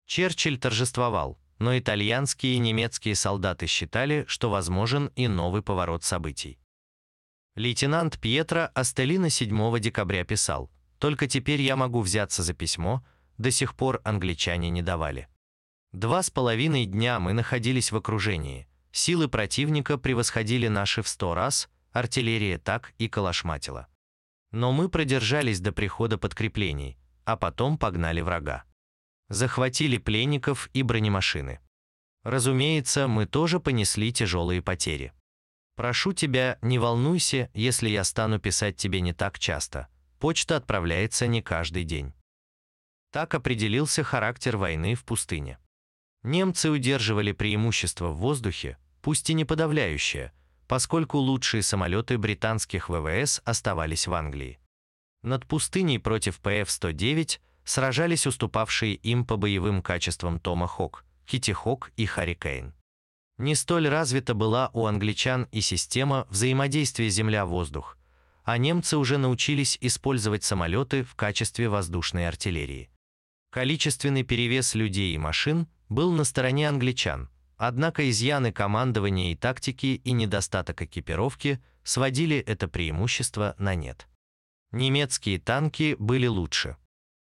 Черчилль торжествовал, но итальянские и немецкие солдаты считали, что возможен и новый поворот событий. Лейтенант Пьетро Астелина 7 декабря писал, «Только теперь я могу взяться за письмо, до сих пор англичане не давали». Два с половиной дня мы находились в окружении. Силы противника превосходили наши в сто раз, артиллерия так и калашматила. Но мы продержались до прихода подкреплений, а потом погнали врага. Захватили пленников и бронемашины. Разумеется, мы тоже понесли тяжелые потери. Прошу тебя, не волнуйся, если я стану писать тебе не так часто. Почта отправляется не каждый день. Так определился характер войны в пустыне. Немцы удерживали преимущество в воздухе, пусть и не подавляющее, поскольку лучшие самолеты британских ВВС оставались в Англии. Над пустыней против ПФ-109 сражались уступавшие им по боевым качествам Томахок, Китихок и Харрикейн. Не столь развита была у англичан и система взаимодействия земля-воздух, а немцы уже научились использовать самолеты в качестве воздушной артиллерии. Количественный перевес людей и машин был на стороне англичан, однако изъяны командования и тактики и недостаток экипировки сводили это преимущество на нет. Немецкие танки были лучше.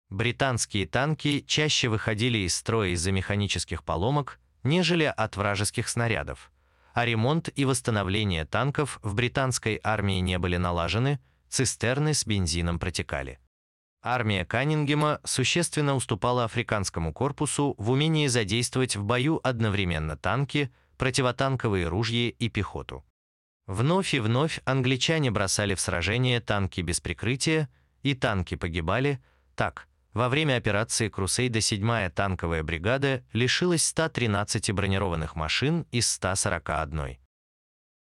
Британские танки чаще выходили из строя из-за механических поломок, нежели от вражеских снарядов. А ремонт и восстановление танков в британской армии не были налажены, цистерны с бензином протекали. Армия Каннингема существенно уступала африканскому корпусу в умении задействовать в бою одновременно танки, противотанковые ружья и пехоту. Вновь и вновь англичане бросали в сражение танки без прикрытия, и танки погибали, так, во время операции «Крусейда» 7-я танковая бригада лишилась 113 бронированных машин из 141.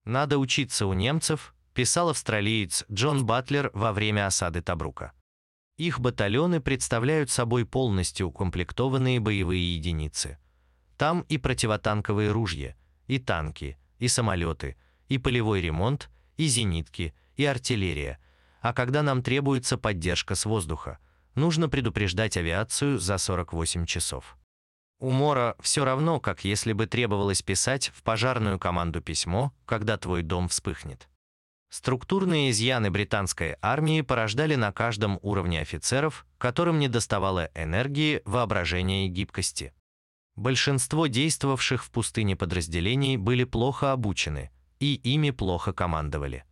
«Надо учиться у немцев», писал австралиец Джон Батлер во время осады Табрука. Их батальоны представляют собой полностью укомплектованные боевые единицы. Там и противотанковые ружья, и танки, и самолеты, и полевой ремонт, и зенитки, и артиллерия. А когда нам требуется поддержка с воздуха – нужно предупреждать авиацию за 48 часов. У Мора все равно, как если бы требовалось писать в пожарную команду письмо, когда твой дом вспыхнет. Структурные изъяны британской армии порождали на каждом уровне офицеров, которым не доставало энергии, воображения и гибкости. Большинство действовавших в пустыне подразделений были плохо обучены, и ими плохо командовали.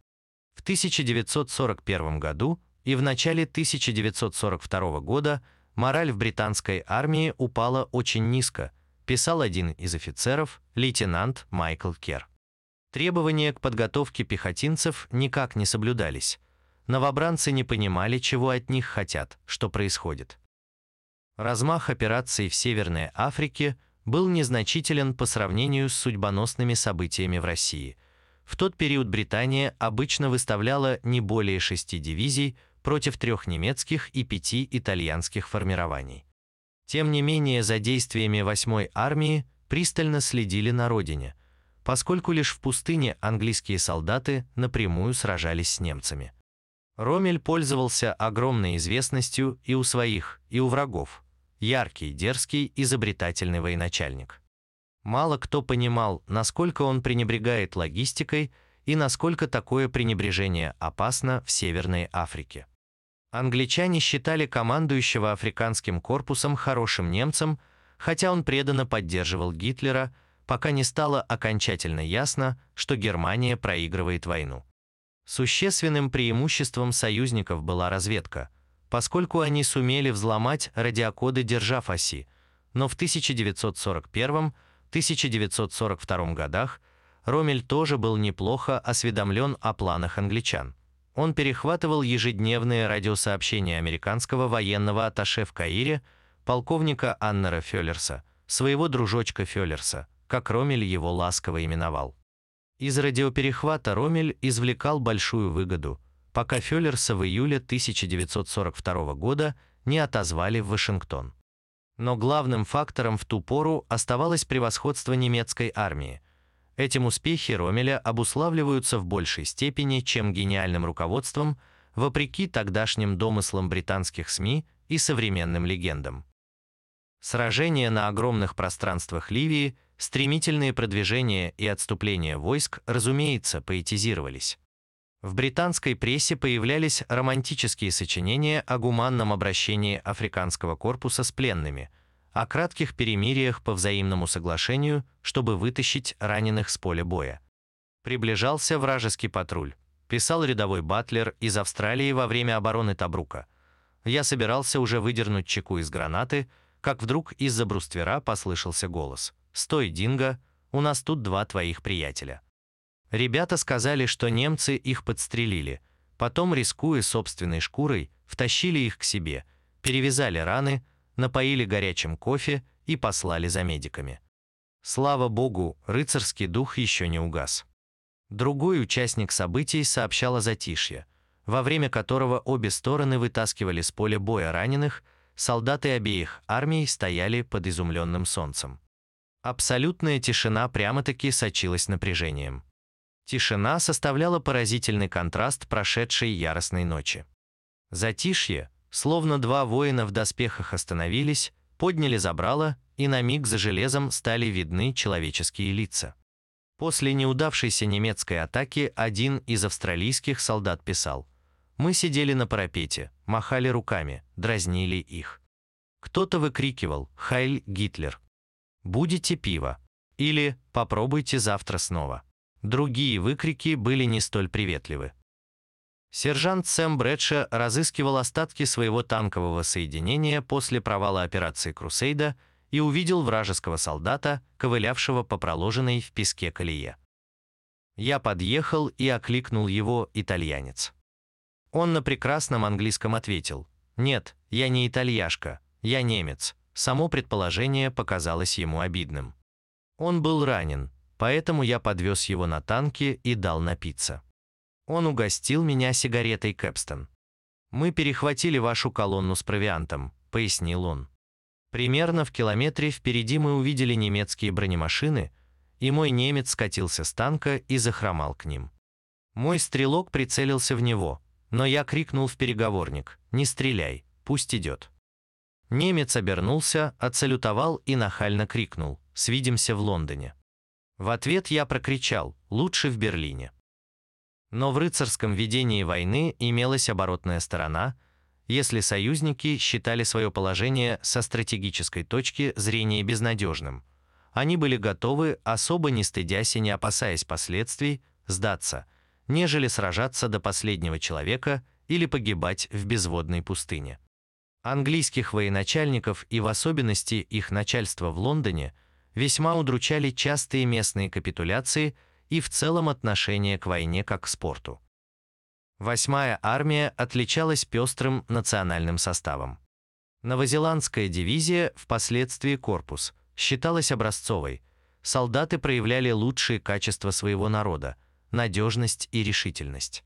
В 1941 году и в начале 1942 года мораль в британской армии упала очень низко, писал один из офицеров, лейтенант Майкл Кер. Требования к подготовке пехотинцев никак не соблюдались. Новобранцы не понимали, чего от них хотят, что происходит. Размах операций в Северной Африке был незначителен по сравнению с судьбоносными событиями в России. В тот период Британия обычно выставляла не более шести дивизий, против трех немецких и пяти итальянских формирований. Тем не менее, за действиями 8-й армии пристально следили на родине, поскольку лишь в пустыне английские солдаты напрямую сражались с немцами. Ромель пользовался огромной известностью и у своих, и у врагов. Яркий, дерзкий, изобретательный военачальник. Мало кто понимал, насколько он пренебрегает логистикой и насколько такое пренебрежение опасно в Северной Африке. Англичане считали командующего африканским корпусом хорошим немцем, хотя он преданно поддерживал Гитлера, пока не стало окончательно ясно, что Германия проигрывает войну. Существенным преимуществом союзников была разведка, поскольку они сумели взломать радиокоды держав оси, но в 1941-1942 годах Ромель тоже был неплохо осведомлен о планах англичан. Он перехватывал ежедневные радиосообщения американского военного атташе в Каире, полковника Аннера Фёллерса, своего дружочка Фёллерса, как Ромель его ласково именовал. Из радиоперехвата Ромель извлекал большую выгоду, пока Фёллерса в июле 1942 года не отозвали в Вашингтон. Но главным фактором в ту пору оставалось превосходство немецкой армии – Этим успехи Ромеля обуславливаются в большей степени, чем гениальным руководством, вопреки тогдашним домыслам британских СМИ и современным легендам. Сражения на огромных пространствах Ливии, стремительные продвижения и отступления войск, разумеется, поэтизировались. В британской прессе появлялись романтические сочинения о гуманном обращении африканского корпуса с пленными – о кратких перемириях по взаимному соглашению, чтобы вытащить раненых с поля боя. Приближался вражеский патруль, писал рядовой батлер из Австралии во время обороны Табрука. Я собирался уже выдернуть чеку из гранаты, как вдруг из-за бруствера послышался голос. «Стой, Динго, у нас тут два твоих приятеля». Ребята сказали, что немцы их подстрелили, потом, рискуя собственной шкурой, втащили их к себе, перевязали раны, напоили горячим кофе и послали за медиками. Слава богу, рыцарский дух еще не угас. Другой участник событий сообщал о затишье, во время которого обе стороны вытаскивали с поля боя раненых, солдаты обеих армий стояли под изумленным солнцем. Абсолютная тишина прямо-таки сочилась напряжением. Тишина составляла поразительный контраст прошедшей яростной ночи. Затишье, Словно два воина в доспехах остановились, подняли забрало, и на миг за железом стали видны человеческие лица. После неудавшейся немецкой атаки один из австралийских солдат писал «Мы сидели на парапете, махали руками, дразнили их. Кто-то выкрикивал «Хайль Гитлер!» «Будете пиво!» или «Попробуйте завтра снова!» Другие выкрики были не столь приветливы. Сержант Сэм Брэдша разыскивал остатки своего танкового соединения после провала операции «Крусейда» и увидел вражеского солдата, ковылявшего по проложенной в песке колее. Я подъехал и окликнул его итальянец. Он на прекрасном английском ответил, «Нет, я не итальяшка, я немец». Само предположение показалось ему обидным. Он был ранен, поэтому я подвез его на танке и дал напиться. Он угостил меня сигаретой Кэпстон. «Мы перехватили вашу колонну с провиантом», — пояснил он. Примерно в километре впереди мы увидели немецкие бронемашины, и мой немец скатился с танка и захромал к ним. Мой стрелок прицелился в него, но я крикнул в переговорник «Не стреляй, пусть идет». Немец обернулся, отсалютовал и нахально крикнул «Свидимся в Лондоне». В ответ я прокричал «Лучше в Берлине». Но в рыцарском ведении войны имелась оборотная сторона, если союзники считали свое положение со стратегической точки зрения безнадежным. Они были готовы, особо не стыдясь и не опасаясь последствий, сдаться, нежели сражаться до последнего человека или погибать в безводной пустыне. Английских военачальников и в особенности их начальство в Лондоне весьма удручали частые местные капитуляции – и в целом отношение к войне как к спорту. Восьмая армия отличалась пестрым национальным составом. Новозеландская дивизия, впоследствии корпус, считалась образцовой. Солдаты проявляли лучшие качества своего народа – надежность и решительность.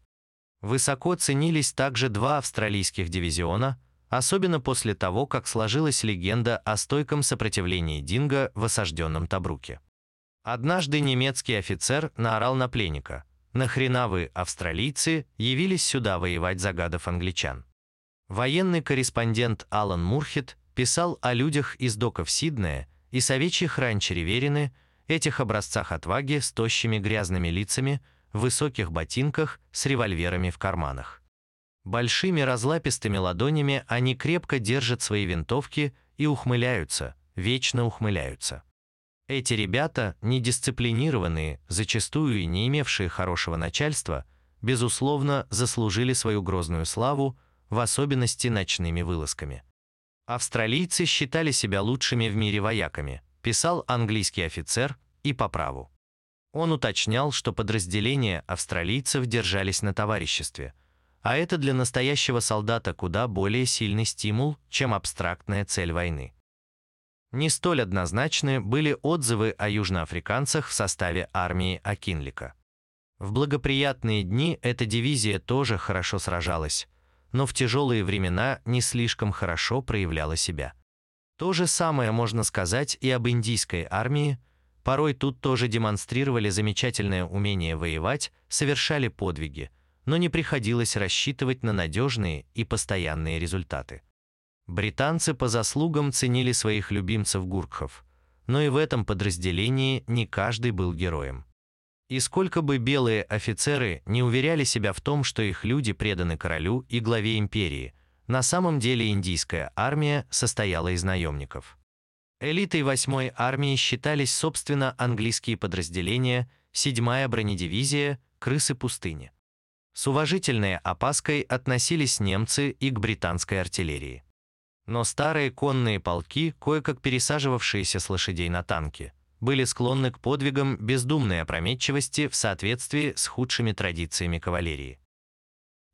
Высоко ценились также два австралийских дивизиона, особенно после того, как сложилась легенда о стойком сопротивлении Динго в осажденном Табруке. Однажды немецкий офицер наорал на пленника. «Нахрена вы, австралийцы, явились сюда воевать за гадов англичан?» Военный корреспондент Алан Мурхет писал о людях из доков Сиднея и совечьих ранчере Верины, этих образцах отваги с тощими грязными лицами, в высоких ботинках, с револьверами в карманах. Большими разлапистыми ладонями они крепко держат свои винтовки и ухмыляются, вечно ухмыляются. Эти ребята, недисциплинированные, зачастую и не имевшие хорошего начальства, безусловно, заслужили свою грозную славу, в особенности ночными вылазками. Австралийцы считали себя лучшими в мире вояками, писал английский офицер, и по праву. Он уточнял, что подразделения австралийцев держались на товариществе, а это для настоящего солдата куда более сильный стимул, чем абстрактная цель войны. Не столь однозначны были отзывы о южноафриканцах в составе армии Акинлика. В благоприятные дни эта дивизия тоже хорошо сражалась, но в тяжелые времена не слишком хорошо проявляла себя. То же самое можно сказать и об индийской армии, порой тут тоже демонстрировали замечательное умение воевать, совершали подвиги, но не приходилось рассчитывать на надежные и постоянные результаты. Британцы по заслугам ценили своих любимцев-гуркхов, но и в этом подразделении не каждый был героем. И сколько бы белые офицеры не уверяли себя в том, что их люди преданы королю и главе империи, на самом деле индийская армия состояла из наемников. Элитой 8-й армии считались, собственно, английские подразделения, 7-я бронедивизия, крысы пустыни. С уважительной опаской относились немцы и к британской артиллерии. Но старые конные полки, кое-как пересаживавшиеся с лошадей на танки, были склонны к подвигам бездумной опрометчивости в соответствии с худшими традициями кавалерии.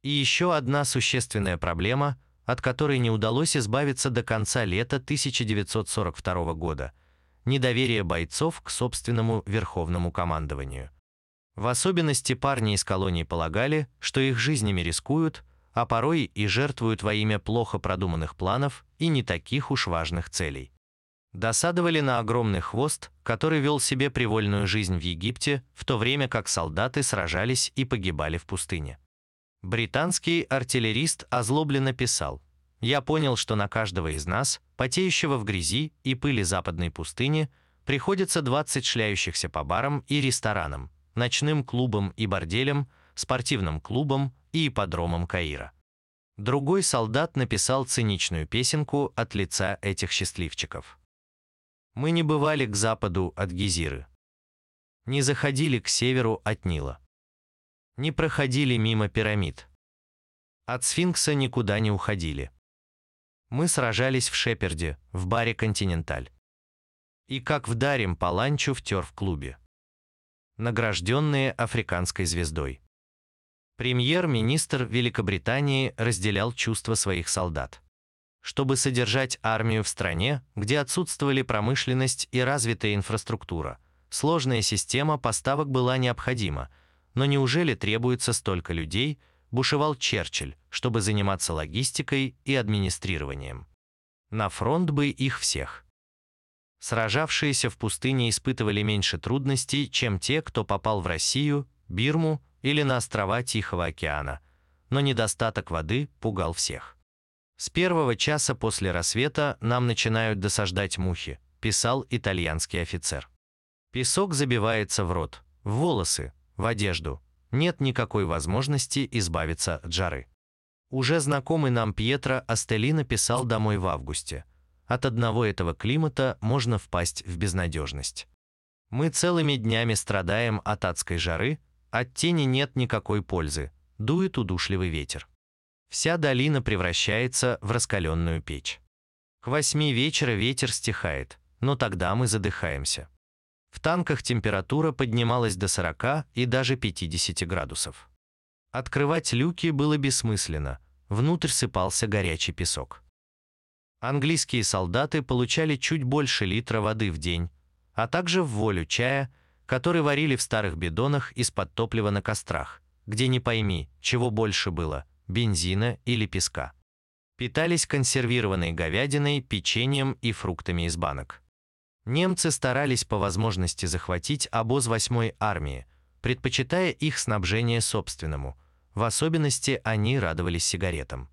И еще одна существенная проблема, от которой не удалось избавиться до конца лета 1942 года – недоверие бойцов к собственному верховному командованию. В особенности парни из колонии полагали, что их жизнями рискуют, а порой и жертвуют во имя плохо продуманных планов и не таких уж важных целей. Досадовали на огромный хвост, который вел себе привольную жизнь в Египте, в то время как солдаты сражались и погибали в пустыне. Британский артиллерист озлобленно писал, «Я понял, что на каждого из нас, потеющего в грязи и пыли западной пустыни, приходится 20 шляющихся по барам и ресторанам, ночным клубам и борделям, спортивным клубам и ипподромам Каира». Другой солдат написал циничную песенку от лица этих счастливчиков. Мы не бывали к западу от Гизиры. Не заходили к северу от Нила. Не проходили мимо пирамид. От сфинкса никуда не уходили. Мы сражались в Шеперде, в баре «Континенталь». И как вдарим по ланчу в терф-клубе. Награжденные африканской звездой. Премьер-министр Великобритании разделял чувства своих солдат. Чтобы содержать армию в стране, где отсутствовали промышленность и развитая инфраструктура, сложная система поставок была необходима, но неужели требуется столько людей, бушевал Черчилль, чтобы заниматься логистикой и администрированием? На фронт бы их всех. Сражавшиеся в пустыне испытывали меньше трудностей, чем те, кто попал в Россию, Бирму или на острова Тихого океана, но недостаток воды пугал всех. С первого часа после рассвета нам начинают досаждать мухи, писал итальянский офицер. Песок забивается в рот, в волосы, в одежду. Нет никакой возможности избавиться от жары. Уже знакомый нам Пьетро Астели написал домой в августе. От одного этого климата можно впасть в безнадежность. Мы целыми днями страдаем от адской жары, от тени нет никакой пользы, дует удушливый ветер. Вся долина превращается в раскаленную печь. К восьми вечера ветер стихает, но тогда мы задыхаемся. В танках температура поднималась до 40 и даже 50 градусов. Открывать люки было бессмысленно, внутрь сыпался горячий песок. Английские солдаты получали чуть больше литра воды в день, а также в волю чая, который варили в старых бидонах из-под топлива на кострах, где не пойми, чего больше было – бензина или песка. Питались консервированной говядиной, печеньем и фруктами из банок. Немцы старались по возможности захватить обоз 8-й армии, предпочитая их снабжение собственному. В особенности они радовались сигаретам.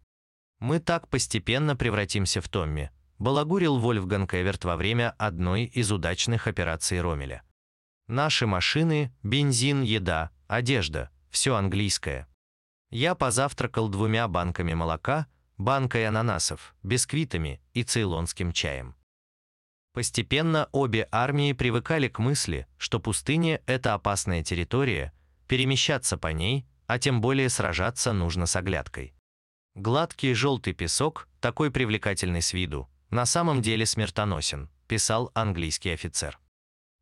«Мы так постепенно превратимся в Томми», балагурил Вольфганг Эверт во время одной из удачных операций Ромеля. Наши машины, бензин, еда, одежда – все английское. Я позавтракал двумя банками молока, банкой ананасов, бисквитами и цейлонским чаем. Постепенно обе армии привыкали к мысли, что пустыня – это опасная территория, перемещаться по ней, а тем более сражаться нужно с оглядкой. Гладкий желтый песок, такой привлекательный с виду, на самом деле смертоносен, писал английский офицер.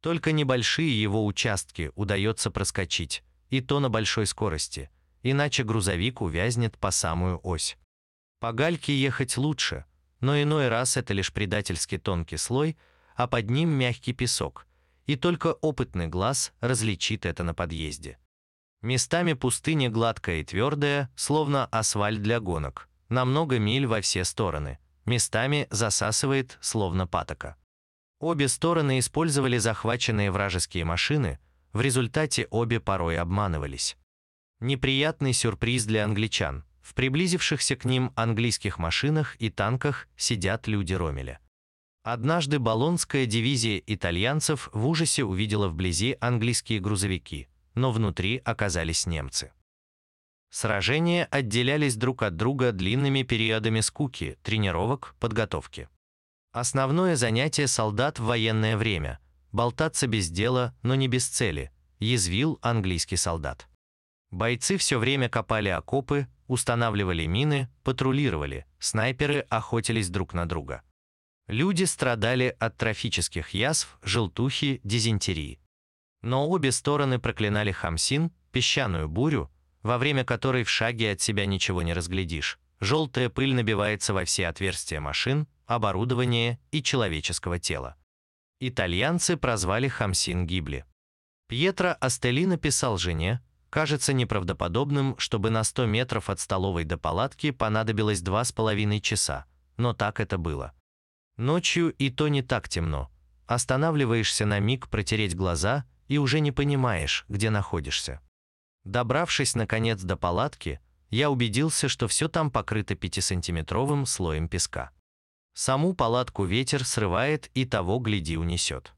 Только небольшие его участки удается проскочить, и то на большой скорости, иначе грузовик увязнет по самую ось. По гальке ехать лучше, но иной раз это лишь предательски тонкий слой, а под ним мягкий песок, и только опытный глаз различит это на подъезде. Местами пустыня гладкая и твердая, словно асфальт для гонок, на много миль во все стороны, местами засасывает, словно патока. Обе стороны использовали захваченные вражеские машины, в результате обе порой обманывались. Неприятный сюрприз для англичан. В приблизившихся к ним английских машинах и танках сидят люди Ромеля. Однажды Болонская дивизия итальянцев в ужасе увидела вблизи английские грузовики, но внутри оказались немцы. Сражения отделялись друг от друга длинными периодами скуки, тренировок, подготовки. Основное занятие солдат в военное время – болтаться без дела, но не без цели, язвил английский солдат. Бойцы все время копали окопы, устанавливали мины, патрулировали, снайперы охотились друг на друга. Люди страдали от трофических язв, желтухи, дизентерии. Но обе стороны проклинали Хамсин, песчаную бурю, во время которой в шаге от себя ничего не разглядишь. Желтая пыль набивается во все отверстия машин, оборудования и человеческого тела. Итальянцы прозвали Хамсин гибли. Пьетро Астели написал жене, кажется неправдоподобным, чтобы на 100 метров от столовой до палатки понадобилось два с половиной часа, но так это было. Ночью и то не так темно. Останавливаешься на миг протереть глаза и уже не понимаешь, где находишься. Добравшись, наконец, до палатки, я убедился, что все там покрыто пятисантиметровым слоем песка. Саму палатку ветер срывает и того, гляди, унесет.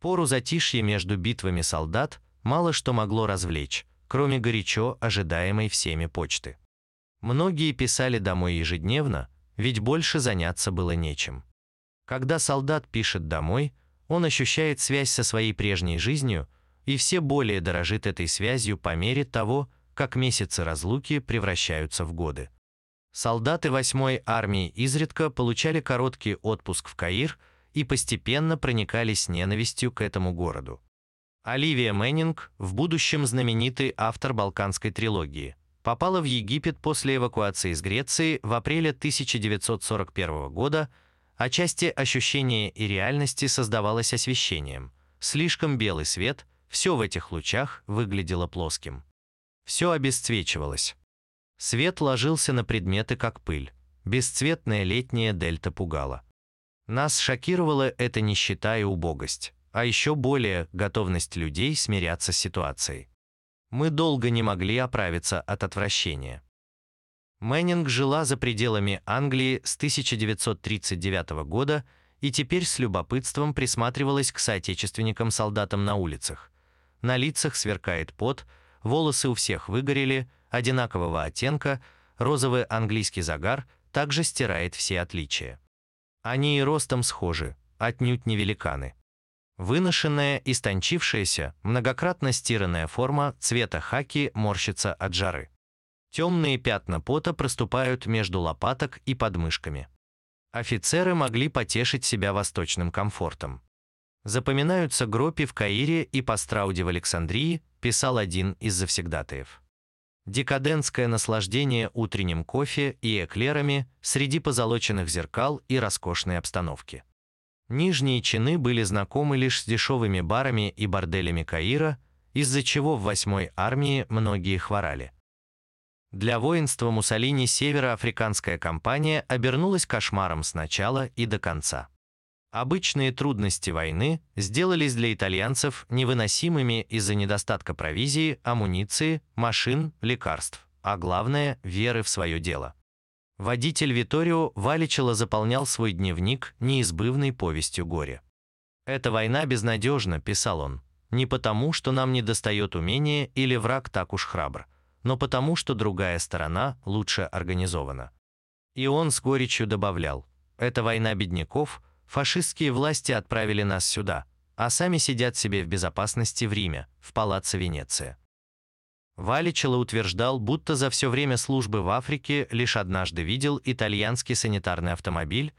Пору затишья между битвами солдат мало что могло развлечь, кроме горячо ожидаемой всеми почты. Многие писали домой ежедневно, ведь больше заняться было нечем. Когда солдат пишет домой, он ощущает связь со своей прежней жизнью и все более дорожит этой связью по мере того, как месяцы разлуки превращаются в годы. Солдаты 8-й армии изредка получали короткий отпуск в Каир и постепенно проникались ненавистью к этому городу. Оливия Мэннинг, в будущем знаменитый автор Балканской трилогии, попала в Египет после эвакуации из Греции в апреле 1941 года, а части ощущения и реальности создавалось освещением. Слишком белый свет, все в этих лучах выглядело плоским. Все обесцвечивалось. Свет ложился на предметы, как пыль. Бесцветная летняя дельта пугала. Нас шокировала эта нищета и убогость, а еще более готовность людей смиряться с ситуацией. Мы долго не могли оправиться от отвращения. Мэннинг жила за пределами Англии с 1939 года и теперь с любопытством присматривалась к соотечественникам-солдатам на улицах. На лицах сверкает пот, волосы у всех выгорели, одинакового оттенка, розовый английский загар также стирает все отличия. Они и ростом схожи, отнюдь не великаны. Выношенная, истончившаяся, многократно стиранная форма цвета хаки морщится от жары. Темные пятна пота проступают между лопаток и подмышками. Офицеры могли потешить себя восточным комфортом. Запоминаются гропи в Каире и Пастрауде в Александрии, писал один из завсегдатаев. Декадентское наслаждение утренним кофе и эклерами среди позолоченных зеркал и роскошной обстановки. Нижние чины были знакомы лишь с дешевыми барами и борделями Каира, из-за чего в 8-й армии многие хворали. Для воинства Муссолини североафриканская кампания обернулась кошмаром с начала и до конца. Обычные трудности войны сделались для итальянцев невыносимыми из-за недостатка провизии, амуниции, машин, лекарств, а главное – веры в свое дело. Водитель Виторио Валичело заполнял свой дневник неизбывной повестью горя. «Эта война безнадежна», – писал он. Не потому, что нам недостает умения или враг так уж храбр, но потому, что другая сторона лучше организована. И он с горечью добавлял, «Это война бедняков, фашистские власти отправили нас сюда, а сами сидят себе в безопасности в Риме, в палаццо Венеция». Валичело утверждал, будто за все время службы в Африке лишь однажды видел итальянский санитарный автомобиль,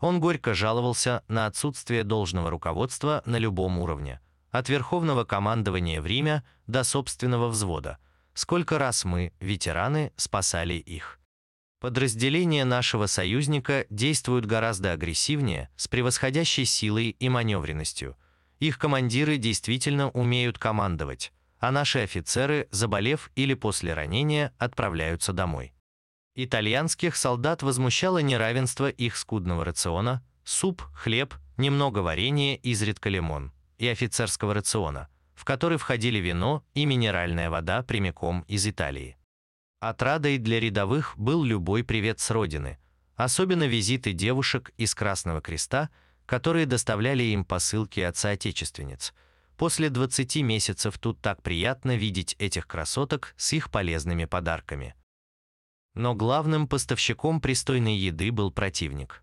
он горько жаловался на отсутствие должного руководства на любом уровне, от верховного командования в Риме до собственного взвода. Сколько раз мы, ветераны, спасали их. Подразделения нашего союзника действуют гораздо агрессивнее, с превосходящей силой и маневренностью. Их командиры действительно умеют командовать, а наши офицеры, заболев или после ранения, отправляются домой. Итальянских солдат возмущало неравенство их скудного рациона, суп, хлеб, немного варенья, изредка лимон, и офицерского рациона, в который входили вино и минеральная вода прямиком из Италии. Отрадой для рядовых был любой привет с родины, особенно визиты девушек из Красного Креста, которые доставляли им посылки от соотечественниц. После 20 месяцев тут так приятно видеть этих красоток с их полезными подарками. Но главным поставщиком пристойной еды был противник.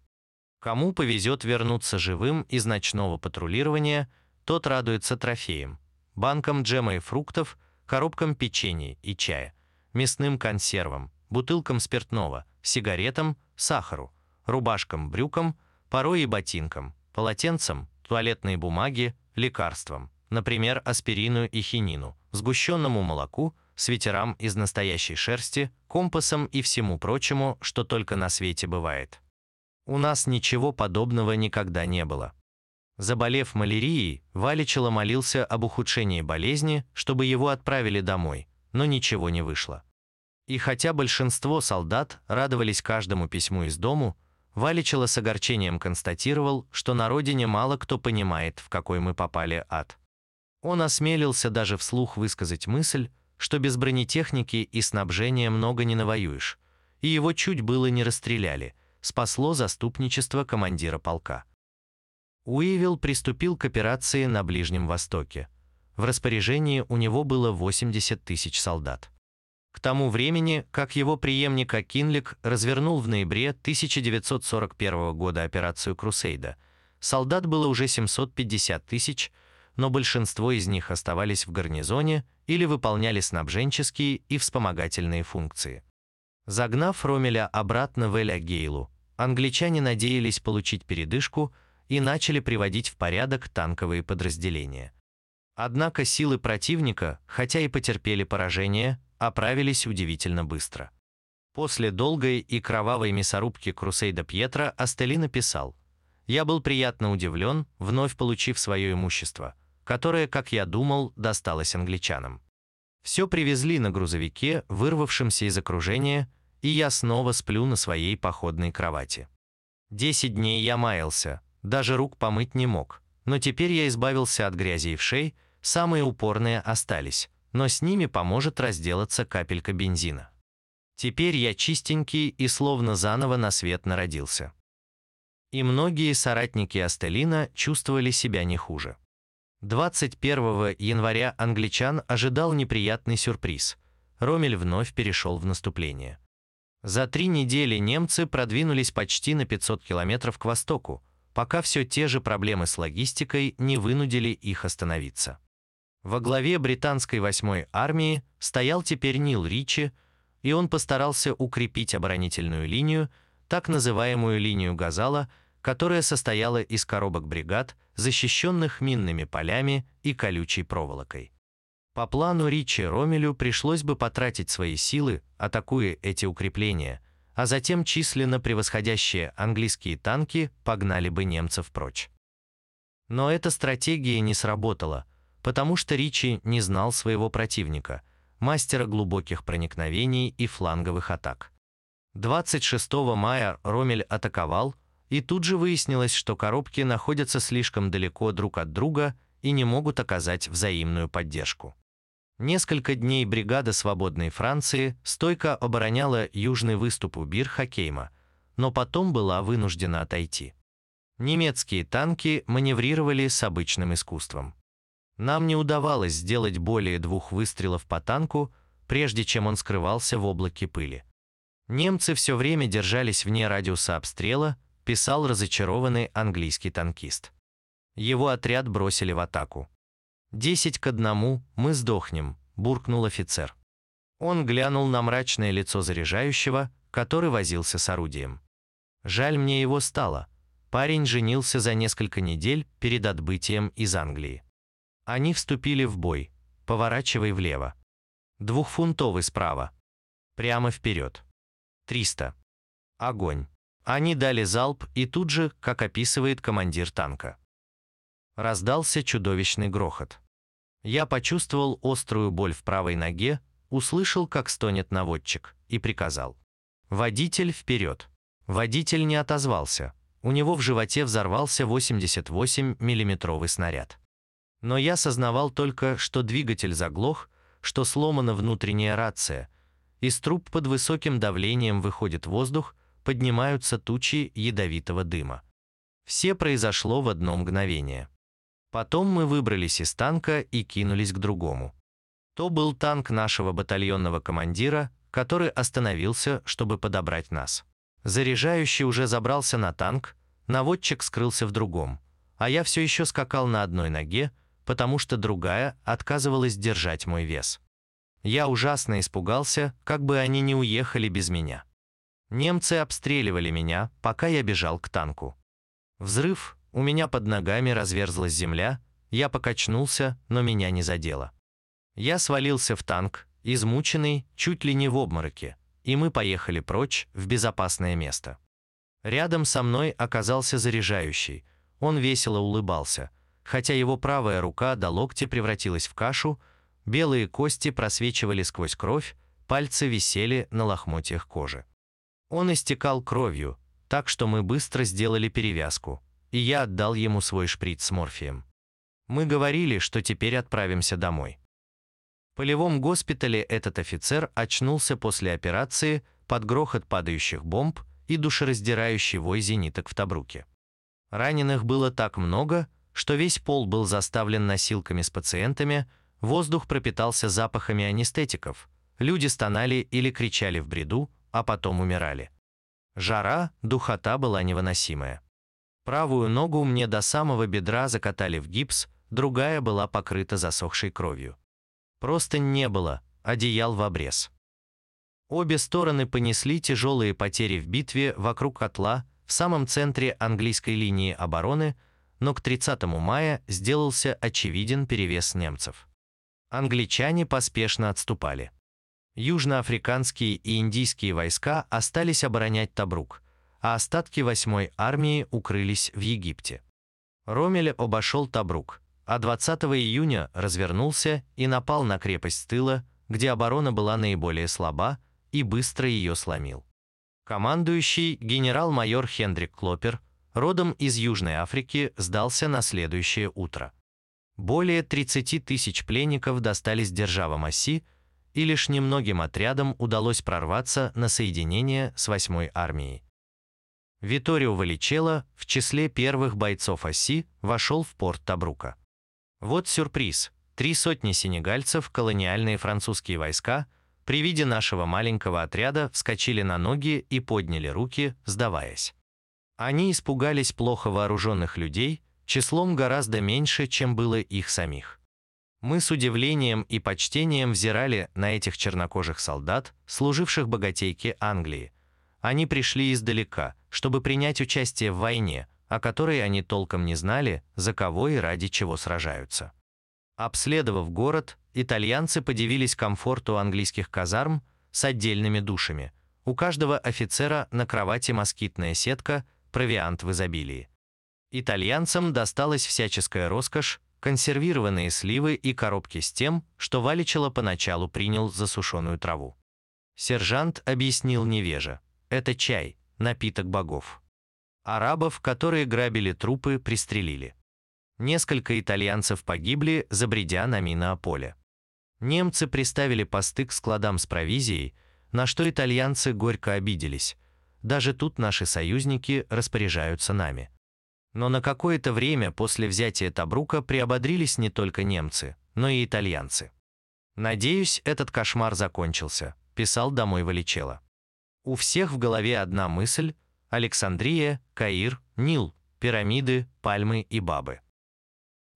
Кому повезет вернуться живым из ночного патрулирования, тот радуется трофеям. Банкам джема и фруктов, коробкам печенья и чая, мясным консервам, бутылкам спиртного, сигаретам, сахару, рубашкам, брюкам, порой и ботинкам, полотенцам, туалетной бумаге, лекарствам, например, аспирину и хинину, сгущенному молоку, свитерам из настоящей шерсти, компасом и всему прочему, что только на свете бывает. У нас ничего подобного никогда не было. Заболев малярией, Валичело молился об ухудшении болезни, чтобы его отправили домой, но ничего не вышло. И хотя большинство солдат радовались каждому письму из дому, Валичело с огорчением констатировал, что на родине мало кто понимает, в какой мы попали ад. Он осмелился даже вслух высказать мысль, что без бронетехники и снабжения много не навоюешь, и его чуть было не расстреляли, спасло заступничество командира полка. Уивилл приступил к операции на Ближнем Востоке. В распоряжении у него было 80 тысяч солдат. К тому времени, как его преемник Акинлик развернул в ноябре 1941 года операцию «Крусейда», солдат было уже 750 тысяч, но большинство из них оставались в гарнизоне или выполняли снабженческие и вспомогательные функции. Загнав Ромеля обратно в Эль-Агейлу, англичане надеялись получить передышку и начали приводить в порядок танковые подразделения. Однако силы противника, хотя и потерпели поражение, оправились удивительно быстро. После долгой и кровавой мясорубки Крусейда Пьетро Астели написал «Я был приятно удивлен, вновь получив свое имущество – которое, как я думал, досталось англичанам. Все привезли на грузовике, вырвавшемся из окружения, и я снова сплю на своей походной кровати. Десять дней я маялся, даже рук помыть не мог, но теперь я избавился от грязи и вшей, самые упорные остались, но с ними поможет разделаться капелька бензина. Теперь я чистенький и словно заново на свет народился. И многие соратники Астелина чувствовали себя не хуже. 21 января англичан ожидал неприятный сюрприз. Ромель вновь перешел в наступление. За три недели немцы продвинулись почти на 500 километров к востоку, пока все те же проблемы с логистикой не вынудили их остановиться. Во главе британской 8-й армии стоял теперь Нил Ричи, и он постарался укрепить оборонительную линию, так называемую линию Газала – которая состояла из коробок бригад, защищенных минными полями и колючей проволокой. По плану Ричи Ромелю пришлось бы потратить свои силы, атакуя эти укрепления, а затем численно превосходящие английские танки погнали бы немцев прочь. Но эта стратегия не сработала, потому что Ричи не знал своего противника, мастера глубоких проникновений и фланговых атак. 26 мая Ромель атаковал, и тут же выяснилось, что коробки находятся слишком далеко друг от друга и не могут оказать взаимную поддержку. Несколько дней бригада свободной Франции стойко обороняла южный выступ у Бир-Хакейма, но потом была вынуждена отойти. Немецкие танки маневрировали с обычным искусством. Нам не удавалось сделать более двух выстрелов по танку, прежде чем он скрывался в облаке пыли. Немцы все время держались вне радиуса обстрела, писал разочарованный английский танкист. Его отряд бросили в атаку. «Десять к одному, мы сдохнем», – буркнул офицер. Он глянул на мрачное лицо заряжающего, который возился с орудием. Жаль мне его стало. Парень женился за несколько недель перед отбытием из Англии. Они вступили в бой. Поворачивай влево. Двухфунтовый справа. Прямо вперед. 300. Огонь. Они дали залп и тут же, как описывает командир танка. Раздался чудовищный грохот. Я почувствовал острую боль в правой ноге, услышал, как стонет наводчик, и приказал. «Водитель вперед!» Водитель не отозвался. У него в животе взорвался 88 миллиметровый снаряд. Но я сознавал только, что двигатель заглох, что сломана внутренняя рация. Из труб под высоким давлением выходит воздух, поднимаются тучи ядовитого дыма. Все произошло в одно мгновение. Потом мы выбрались из танка и кинулись к другому. То был танк нашего батальонного командира, который остановился, чтобы подобрать нас. Заряжающий уже забрался на танк, наводчик скрылся в другом, а я все еще скакал на одной ноге, потому что другая отказывалась держать мой вес. Я ужасно испугался, как бы они не уехали без меня. Немцы обстреливали меня, пока я бежал к танку. Взрыв, у меня под ногами разверзлась земля, я покачнулся, но меня не задело. Я свалился в танк, измученный, чуть ли не в обмороке, и мы поехали прочь в безопасное место. Рядом со мной оказался заряжающий, он весело улыбался – хотя его правая рука до локтя превратилась в кашу, белые кости просвечивали сквозь кровь, пальцы висели на лохмотьях кожи. Он истекал кровью, так что мы быстро сделали перевязку, и я отдал ему свой шприц с морфием. Мы говорили, что теперь отправимся домой. В полевом госпитале этот офицер очнулся после операции под грохот падающих бомб и душераздирающий вой зениток в Табруке. Раненых было так много, что весь пол был заставлен носилками с пациентами, воздух пропитался запахами анестетиков, люди стонали или кричали в бреду, а потом умирали. Жара, духота была невыносимая. Правую ногу мне до самого бедра закатали в гипс, другая была покрыта засохшей кровью. Просто не было, одеял в обрез. Обе стороны понесли тяжелые потери в битве вокруг котла в самом центре английской линии обороны – но к 30 мая сделался очевиден перевес немцев. Англичане поспешно отступали. Южноафриканские и индийские войска остались оборонять Табрук, а остатки 8-й армии укрылись в Египте. Ромель обошел Табрук, а 20 июня развернулся и напал на крепость тыла, где оборона была наиболее слаба, и быстро ее сломил. Командующий генерал-майор Хендрик Клопер родом из Южной Африки, сдался на следующее утро. Более 30 тысяч пленников достались державам оси, и лишь немногим отрядам удалось прорваться на соединение с 8-й армией. Виторио Валичело в числе первых бойцов оси вошел в порт Табрука. Вот сюрприз. Три сотни сенегальцев, колониальные французские войска, при виде нашего маленького отряда вскочили на ноги и подняли руки, сдаваясь. Они испугались плохо вооруженных людей, числом гораздо меньше, чем было их самих. Мы с удивлением и почтением взирали на этих чернокожих солдат, служивших богатейке Англии. Они пришли издалека, чтобы принять участие в войне, о которой они толком не знали, за кого и ради чего сражаются. Обследовав город, итальянцы подивились комфорту английских казарм с отдельными душами. У каждого офицера на кровати москитная сетка, провиант в изобилии. Итальянцам досталась всяческая роскошь, консервированные сливы и коробки с тем, что Валичело поначалу принял за сушеную траву. Сержант объяснил невеже. Это чай, напиток богов. Арабов, которые грабили трупы, пристрелили. Несколько итальянцев погибли, забредя на минополе. Немцы приставили посты к складам с провизией, на что итальянцы горько обиделись, даже тут наши союзники распоряжаются нами. Но на какое-то время после взятия Табрука приободрились не только немцы, но и итальянцы. «Надеюсь, этот кошмар закончился», – писал домой Валичело. У всех в голове одна мысль – Александрия, Каир, Нил, пирамиды, пальмы и бабы.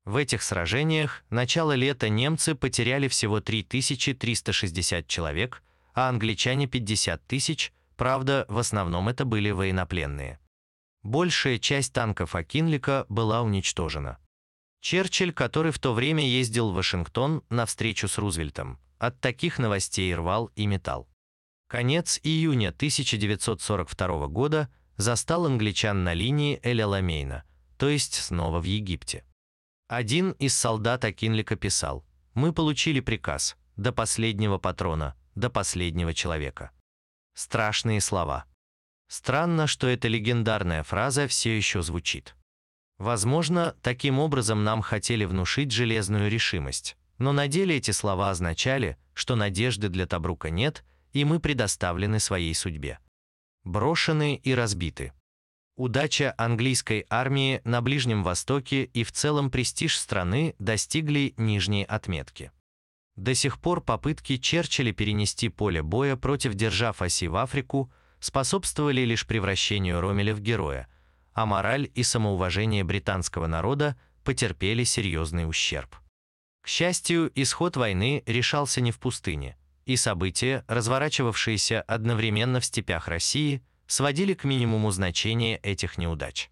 В этих сражениях начало лета немцы потеряли всего 3360 человек, а англичане 50 тысяч, правда, в основном это были военнопленные. Большая часть танков Акинлика была уничтожена. Черчилль, который в то время ездил в Вашингтон на встречу с Рузвельтом, от таких новостей рвал и металл. Конец июня 1942 года застал англичан на линии Эль-Аламейна, то есть снова в Египте. Один из солдат Акинлика писал, «Мы получили приказ, до последнего патрона, до последнего человека». Страшные слова. Странно, что эта легендарная фраза все еще звучит. Возможно, таким образом нам хотели внушить железную решимость, но на деле эти слова означали, что надежды для Табрука нет, и мы предоставлены своей судьбе. Брошены и разбиты. Удача английской армии на Ближнем Востоке и в целом престиж страны достигли нижней отметки. До сих пор попытки Черчилля перенести поле боя против держав оси в Африку способствовали лишь превращению Ромеля в героя, а мораль и самоуважение британского народа потерпели серьезный ущерб. К счастью, исход войны решался не в пустыне, и события, разворачивавшиеся одновременно в степях России, сводили к минимуму значение этих неудач.